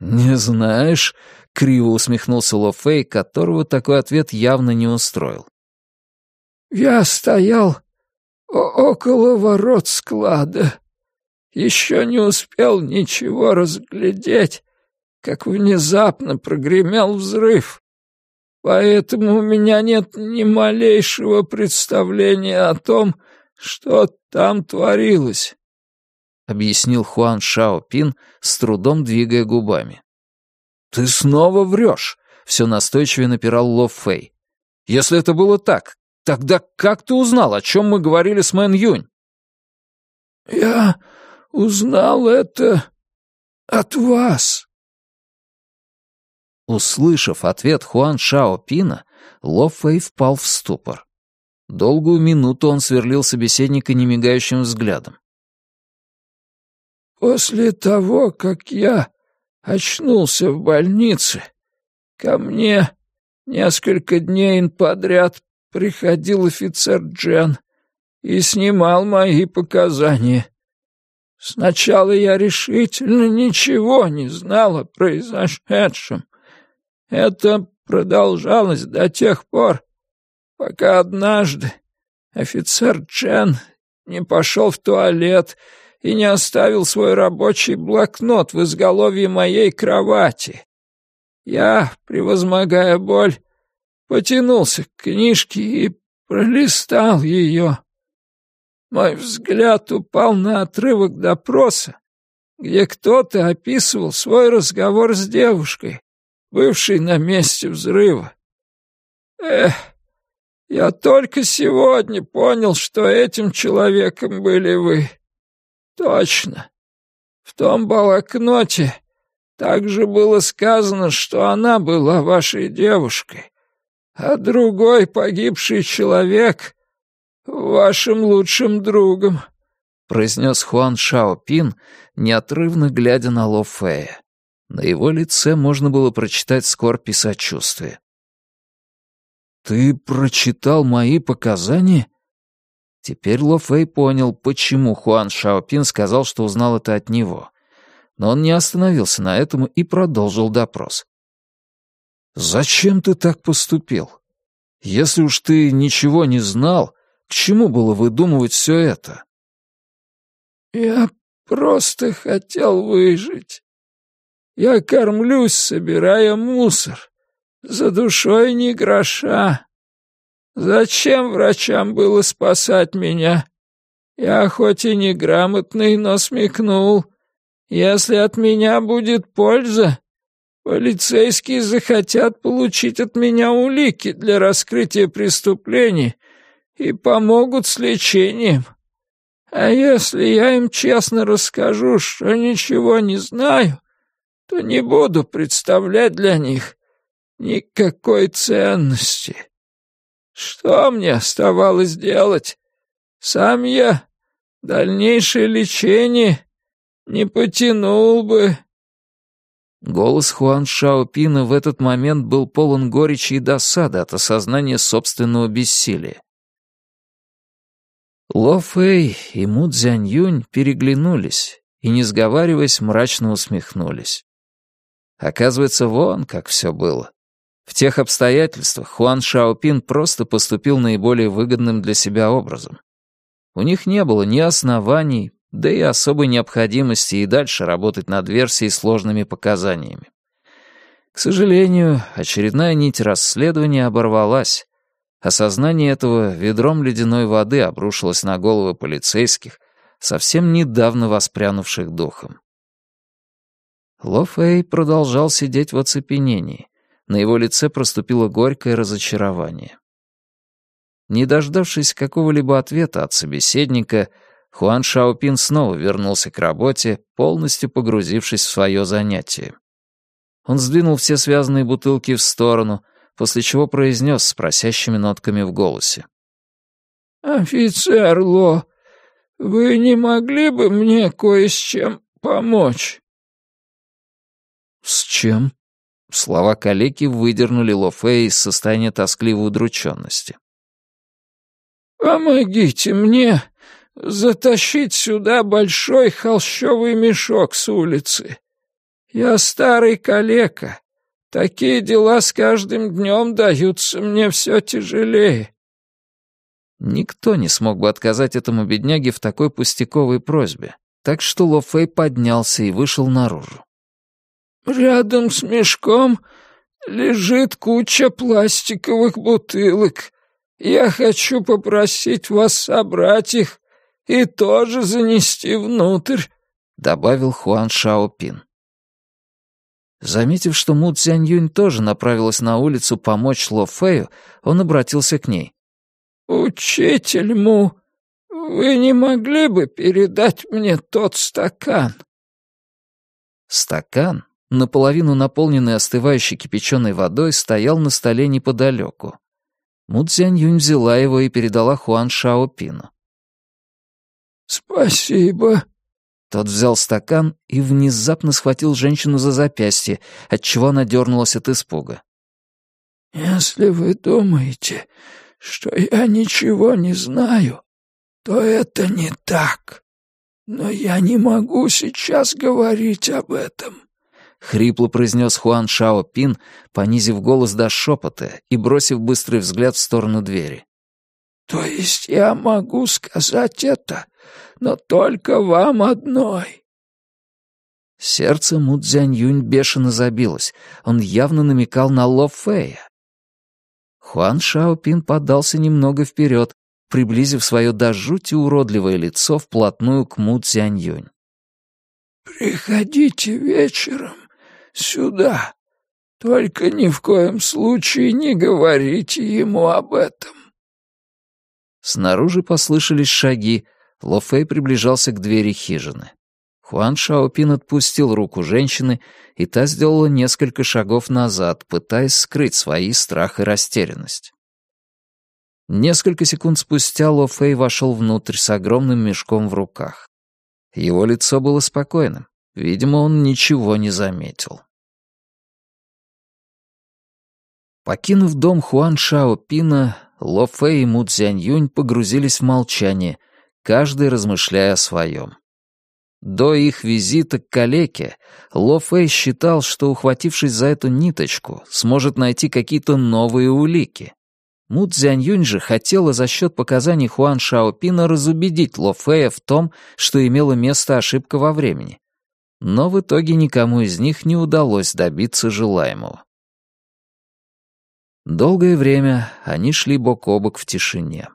[SPEAKER 1] «Не знаешь?» — криво усмехнулся Ло Фэй, которого такой ответ явно не устроил.
[SPEAKER 2] «Я стоял около ворот склада. Еще не успел ничего разглядеть, как внезапно прогремел взрыв. Поэтому у меня нет ни малейшего представления о том, что там творилось
[SPEAKER 1] объяснил Хуан Шао Пин, с трудом двигая губами.
[SPEAKER 4] «Ты снова врешь!» — все настойчивее напирал Ло Фэй. «Если это было так, тогда как ты узнал, о чем мы говорили с Мэн Юнь?»
[SPEAKER 2] «Я узнал это от вас».
[SPEAKER 1] Услышав ответ Хуан Шао Пина, Ло Фэй впал в ступор. Долгую минуту он сверлил собеседника немигающим взглядом.
[SPEAKER 2] После того, как я очнулся в больнице, ко мне несколько дней подряд приходил офицер Джен и снимал мои показания. Сначала я решительно ничего не знал о произошедшем. Это продолжалось до тех пор, пока однажды офицер Джен не пошел в туалет и не оставил свой рабочий блокнот в изголовье моей кровати.
[SPEAKER 5] Я, превозмогая боль, потянулся к книжке и пролистал ее. Мой взгляд упал на отрывок допроса, где кто-то описывал свой разговор с девушкой, бывшей на месте взрыва. Эх, я только сегодня понял, что этим человеком были вы. Точно. В том блокноте также было сказано, что она была вашей девушкой, а другой погибший человек — вашим лучшим другом», — произнес Хуан Шаопин, неотрывно глядя на Ло Фея. На его лице можно было прочитать скорбь и сочувствие.
[SPEAKER 4] «Ты прочитал мои показания?»
[SPEAKER 1] Теперь Ло Фэй понял, почему Хуан Шаопин сказал, что узнал это от него. Но он не остановился на этом и продолжил допрос.
[SPEAKER 4] «Зачем ты так поступил? Если уж ты ничего не знал, к чему было выдумывать все это?»
[SPEAKER 5] «Я просто хотел выжить. Я кормлюсь, собирая мусор. За душой ни гроша. Зачем врачам было спасать меня? Я хоть и неграмотный, но смекнул. Если от меня будет польза, полицейские захотят получить от меня улики для раскрытия преступлений и помогут с лечением. А если я им честно расскажу, что ничего не знаю, то не буду представлять для них никакой ценности. Что мне оставалось делать? Сам я дальнейшее лечение не потянул бы.
[SPEAKER 1] Голос Хуан Шаопина в этот момент был полон горечи и досады от осознания собственного бессилия. Ло Фэй и Му Цзянь переглянулись и, не сговариваясь, мрачно усмехнулись. Оказывается, вон как все было. В тех обстоятельствах Хуан Шаопин просто поступил наиболее выгодным для себя образом. У них не было ни оснований, да и особой необходимости и дальше работать над версией сложными показаниями. К сожалению, очередная нить расследования оборвалась. Осознание этого ведром ледяной воды обрушилось на головы полицейских, совсем недавно воспрянувших духом. Ло Фэй продолжал сидеть в оцепенении, на его лице проступило горькое разочарование. Не дождавшись какого-либо ответа от собеседника, Хуан Шаопин снова вернулся к работе, полностью погрузившись в свое занятие. Он сдвинул все связанные бутылки в сторону, после чего произнес с просящими нотками в голосе.
[SPEAKER 5] «Офицер Ло, вы не могли бы мне кое с чем помочь?»
[SPEAKER 1] «С чем?» Слова калеки выдернули Ло Фэй из состояния тоскливой удрученности.
[SPEAKER 5] «Помогите мне затащить сюда большой холщовый мешок с улицы. Я старый калека. Такие дела с каждым днем даются мне все тяжелее».
[SPEAKER 1] Никто не смог бы отказать этому бедняге в такой пустяковой просьбе, так что Ло Фэй поднялся и вышел наружу.
[SPEAKER 5] Рядом с мешком лежит куча пластиковых бутылок. Я хочу попросить вас собрать их и тоже занести внутрь», — добавил Хуан Шаопин.
[SPEAKER 1] Заметив, что Му Цзянь тоже направилась на улицу помочь Ло Фэю, он обратился к ней.
[SPEAKER 5] «Учитель Му, вы не могли бы передать мне тот стакан?»
[SPEAKER 1] Стакан, наполовину наполненный остывающей кипяченой водой, стоял на столе неподалеку. Му Цзянь взяла его и передала Хуан Шаопину.
[SPEAKER 5] «Спасибо».
[SPEAKER 1] Тот взял стакан и внезапно схватил женщину за запястье, отчего она дернулась от испуга.
[SPEAKER 5] «Если вы думаете, что я ничего не знаю, то это не так. Но я не могу сейчас говорить об этом.
[SPEAKER 1] — хрипло произнес Хуан Шао Пин, понизив голос до шепота и бросив быстрый взгляд в сторону двери.
[SPEAKER 5] «То есть я могу сказать это, но только вам одной.
[SPEAKER 1] Сердце Му Цзянь-Юнь бешено забилось. Он явно намекал на Ло Фэя. Хуан Шаопин подался немного вперед, приблизив свое до жути уродливое лицо вплотную к Му Цзянь-Юнь.
[SPEAKER 5] «Приходите вечером сюда. Только ни в коем случае не говорите ему об этом».
[SPEAKER 1] Снаружи послышались шаги. Ло Фэй приближался к двери хижины. Хуан Шаопин отпустил руку женщины, и та сделала несколько шагов назад, пытаясь скрыть свои страх и растерянность. Несколько секунд спустя Ло Фэй вошел внутрь с огромным мешком в руках. Его лицо было спокойным. Видимо, он ничего не заметил. Покинув дом Хуан Шаопина, Ло Фэй и Му Цзянь Юнь погрузились в молчание, каждый размышляя о своем. До их визита к калеке Ло Фэй считал, что, ухватившись за эту ниточку, сможет найти какие-то новые улики. Му Цзяньюнь же хотела за счет показаний Хуан Шаопина разубедить Ло Фэя в том, что имела место ошибка во времени. Но в итоге никому из них не удалось добиться желаемого. Долгое время они шли бок о бок в тишине.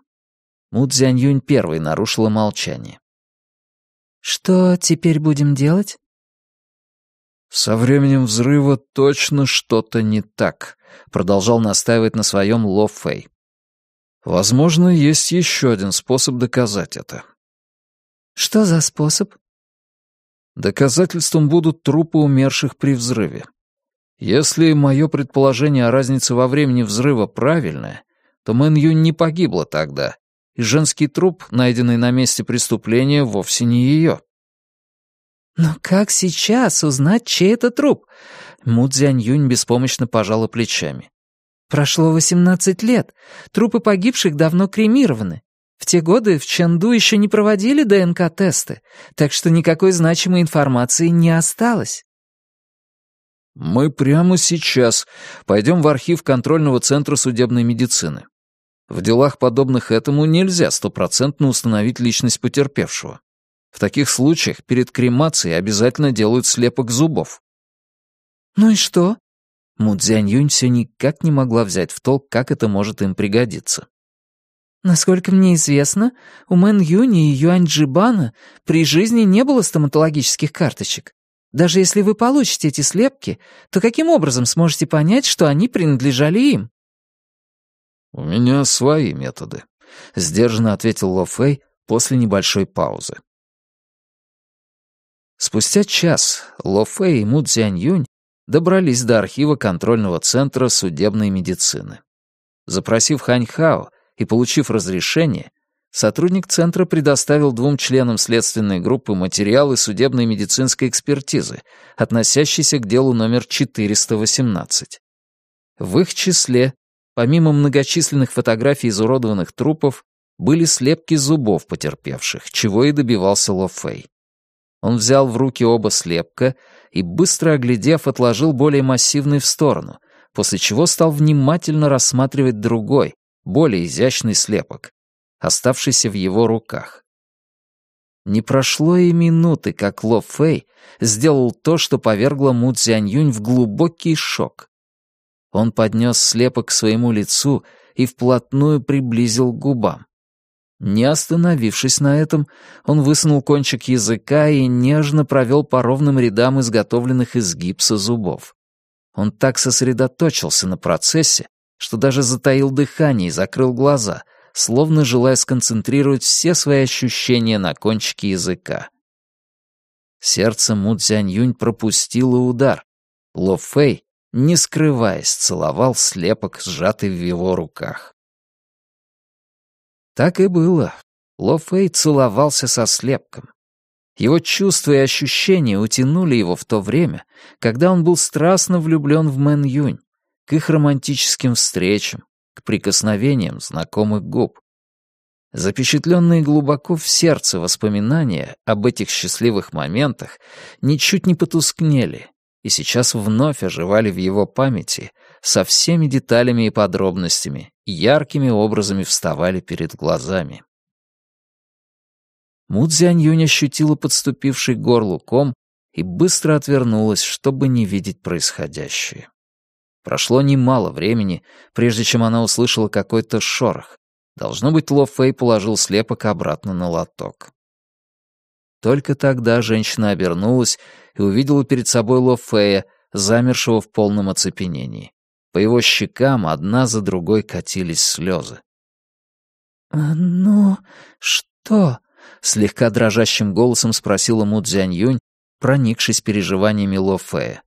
[SPEAKER 1] Му Цзяньюнь первой нарушила молчание.
[SPEAKER 3] «Что теперь будем делать?»
[SPEAKER 1] «Со временем взрыва точно что-то не так», — продолжал настаивать на своем Ло Фэй. «Возможно, есть еще один способ доказать это».
[SPEAKER 3] «Что за способ?»
[SPEAKER 1] Доказательством будут трупы умерших при взрыве. Если мое предположение о разнице во времени взрыва правильное, то Мэн Юнь не погибла тогда, и женский труп, найденный на месте преступления, вовсе не ее.
[SPEAKER 3] «Но как сейчас узнать, чей это труп?» Му Цзянь Юнь беспомощно пожала плечами. «Прошло восемнадцать лет. Трупы погибших давно кремированы. В те годы в Чэнду еще не проводили ДНК-тесты, так что никакой значимой информации не осталось».
[SPEAKER 1] «Мы прямо сейчас пойдем в архив контрольного центра судебной медицины. В делах, подобных этому, нельзя стопроцентно установить личность потерпевшего. В таких случаях перед кремацией обязательно делают слепок зубов.
[SPEAKER 3] «Ну и что?»
[SPEAKER 1] Му Цзянь-Юнь все никак не могла взять в толк, как это может им пригодиться.
[SPEAKER 3] «Насколько мне известно, у Мэн Юни и Юань Джибана при жизни не было стоматологических карточек. Даже если вы получите эти слепки, то каким образом сможете понять, что они принадлежали им?»
[SPEAKER 1] «У меня свои методы», — сдержанно ответил Ло Фэй после небольшой паузы. Спустя час Ло Фэй и Му Цзянь Юнь добрались до архива контрольного центра судебной медицины. Запросив Хань Хао и получив разрешение, сотрудник центра предоставил двум членам следственной группы материалы судебной медицинской экспертизы, относящиеся к делу номер 418. В их числе Помимо многочисленных фотографий изуродованных трупов, были слепки зубов потерпевших, чего и добивался Ло Фэй. Он взял в руки оба слепка и, быстро оглядев, отложил более массивный в сторону, после чего стал внимательно рассматривать другой, более изящный слепок, оставшийся в его руках. Не прошло и минуты, как Ло Фэй сделал то, что повергло Му Цзянь в глубокий шок. Он поднес слепок к своему лицу и вплотную приблизил к губам. Не остановившись на этом, он высунул кончик языка и нежно провел по ровным рядам изготовленных из гипса зубов. Он так сосредоточился на процессе, что даже затаил дыхание и закрыл глаза, словно желая сконцентрировать все свои ощущения на кончике языка. Сердце Му Цзянь пропустило удар. Ло Фэй не скрываясь, целовал слепок, сжатый в его руках. Так и было. Ло Фэй целовался со слепком. Его чувства и ощущения утянули его в то время, когда он был страстно влюблен в Мэн Юнь, к их романтическим встречам, к прикосновениям знакомых губ. Запечатленные глубоко в сердце воспоминания об этих счастливых моментах ничуть не потускнели, и сейчас вновь оживали в его памяти со всеми деталями и подробностями, яркими образами вставали перед глазами. Му Цзянь Юнь ощутила подступивший горлу ком и быстро отвернулась, чтобы не видеть происходящее. Прошло немало времени, прежде чем она услышала какой-то шорох. Должно быть, Ло Фэй положил слепок обратно на лоток. Только тогда женщина обернулась и увидела перед собой Ло Фэя, замершего в полном оцепенении. По его щекам одна за другой катились слезы.
[SPEAKER 3] «А «Ну, что?»
[SPEAKER 1] — слегка дрожащим голосом спросила Му Цзянь-Юнь, проникшись переживаниями Ло Фэя.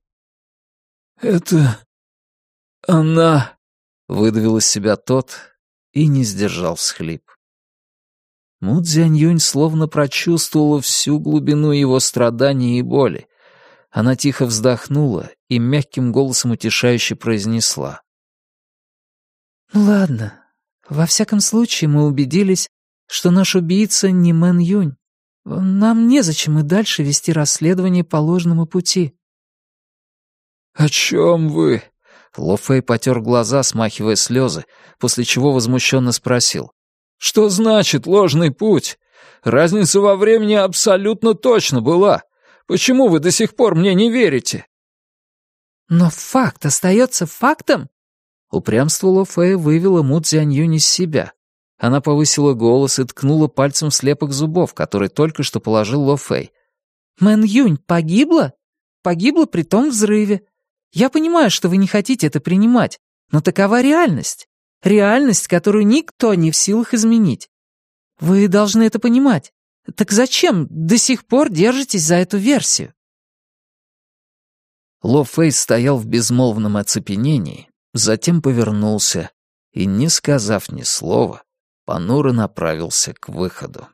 [SPEAKER 5] «Это... она...»
[SPEAKER 1] — выдавил из себя тот и не сдержал всхлип. Му Цзянь-Юнь словно прочувствовала всю глубину его страданий и боли. Она тихо вздохнула и мягким голосом утешающе произнесла.
[SPEAKER 3] «Ладно, во всяком случае мы убедились, что наш убийца не Мэн Юнь. Нам незачем и дальше вести расследование по ложному пути».
[SPEAKER 5] «О чем вы?»
[SPEAKER 1] Ло Фэй потер глаза, смахивая слезы, после чего возмущенно спросил.
[SPEAKER 5] «Что значит ложный путь? Разница во времени абсолютно точно была. Почему вы до сих пор мне не верите?»
[SPEAKER 3] «Но факт остается фактом?»
[SPEAKER 1] Упрямство Ло Фэя вывело Му Цзяньюнь из себя. Она повысила голос и ткнула пальцем в слепок зубов, который только что положил Ло Фэй.
[SPEAKER 3] «Мэн Юнь погибла? Погибла при том взрыве. Я понимаю, что вы не хотите это принимать, но такова реальность. Реальность, которую никто не в силах изменить. Вы должны это понимать. Так зачем до сих пор держитесь за эту версию?»
[SPEAKER 1] Ло Фэй стоял в безмолвном оцепенении, затем повернулся и, не сказав ни слова, понуро направился к выходу.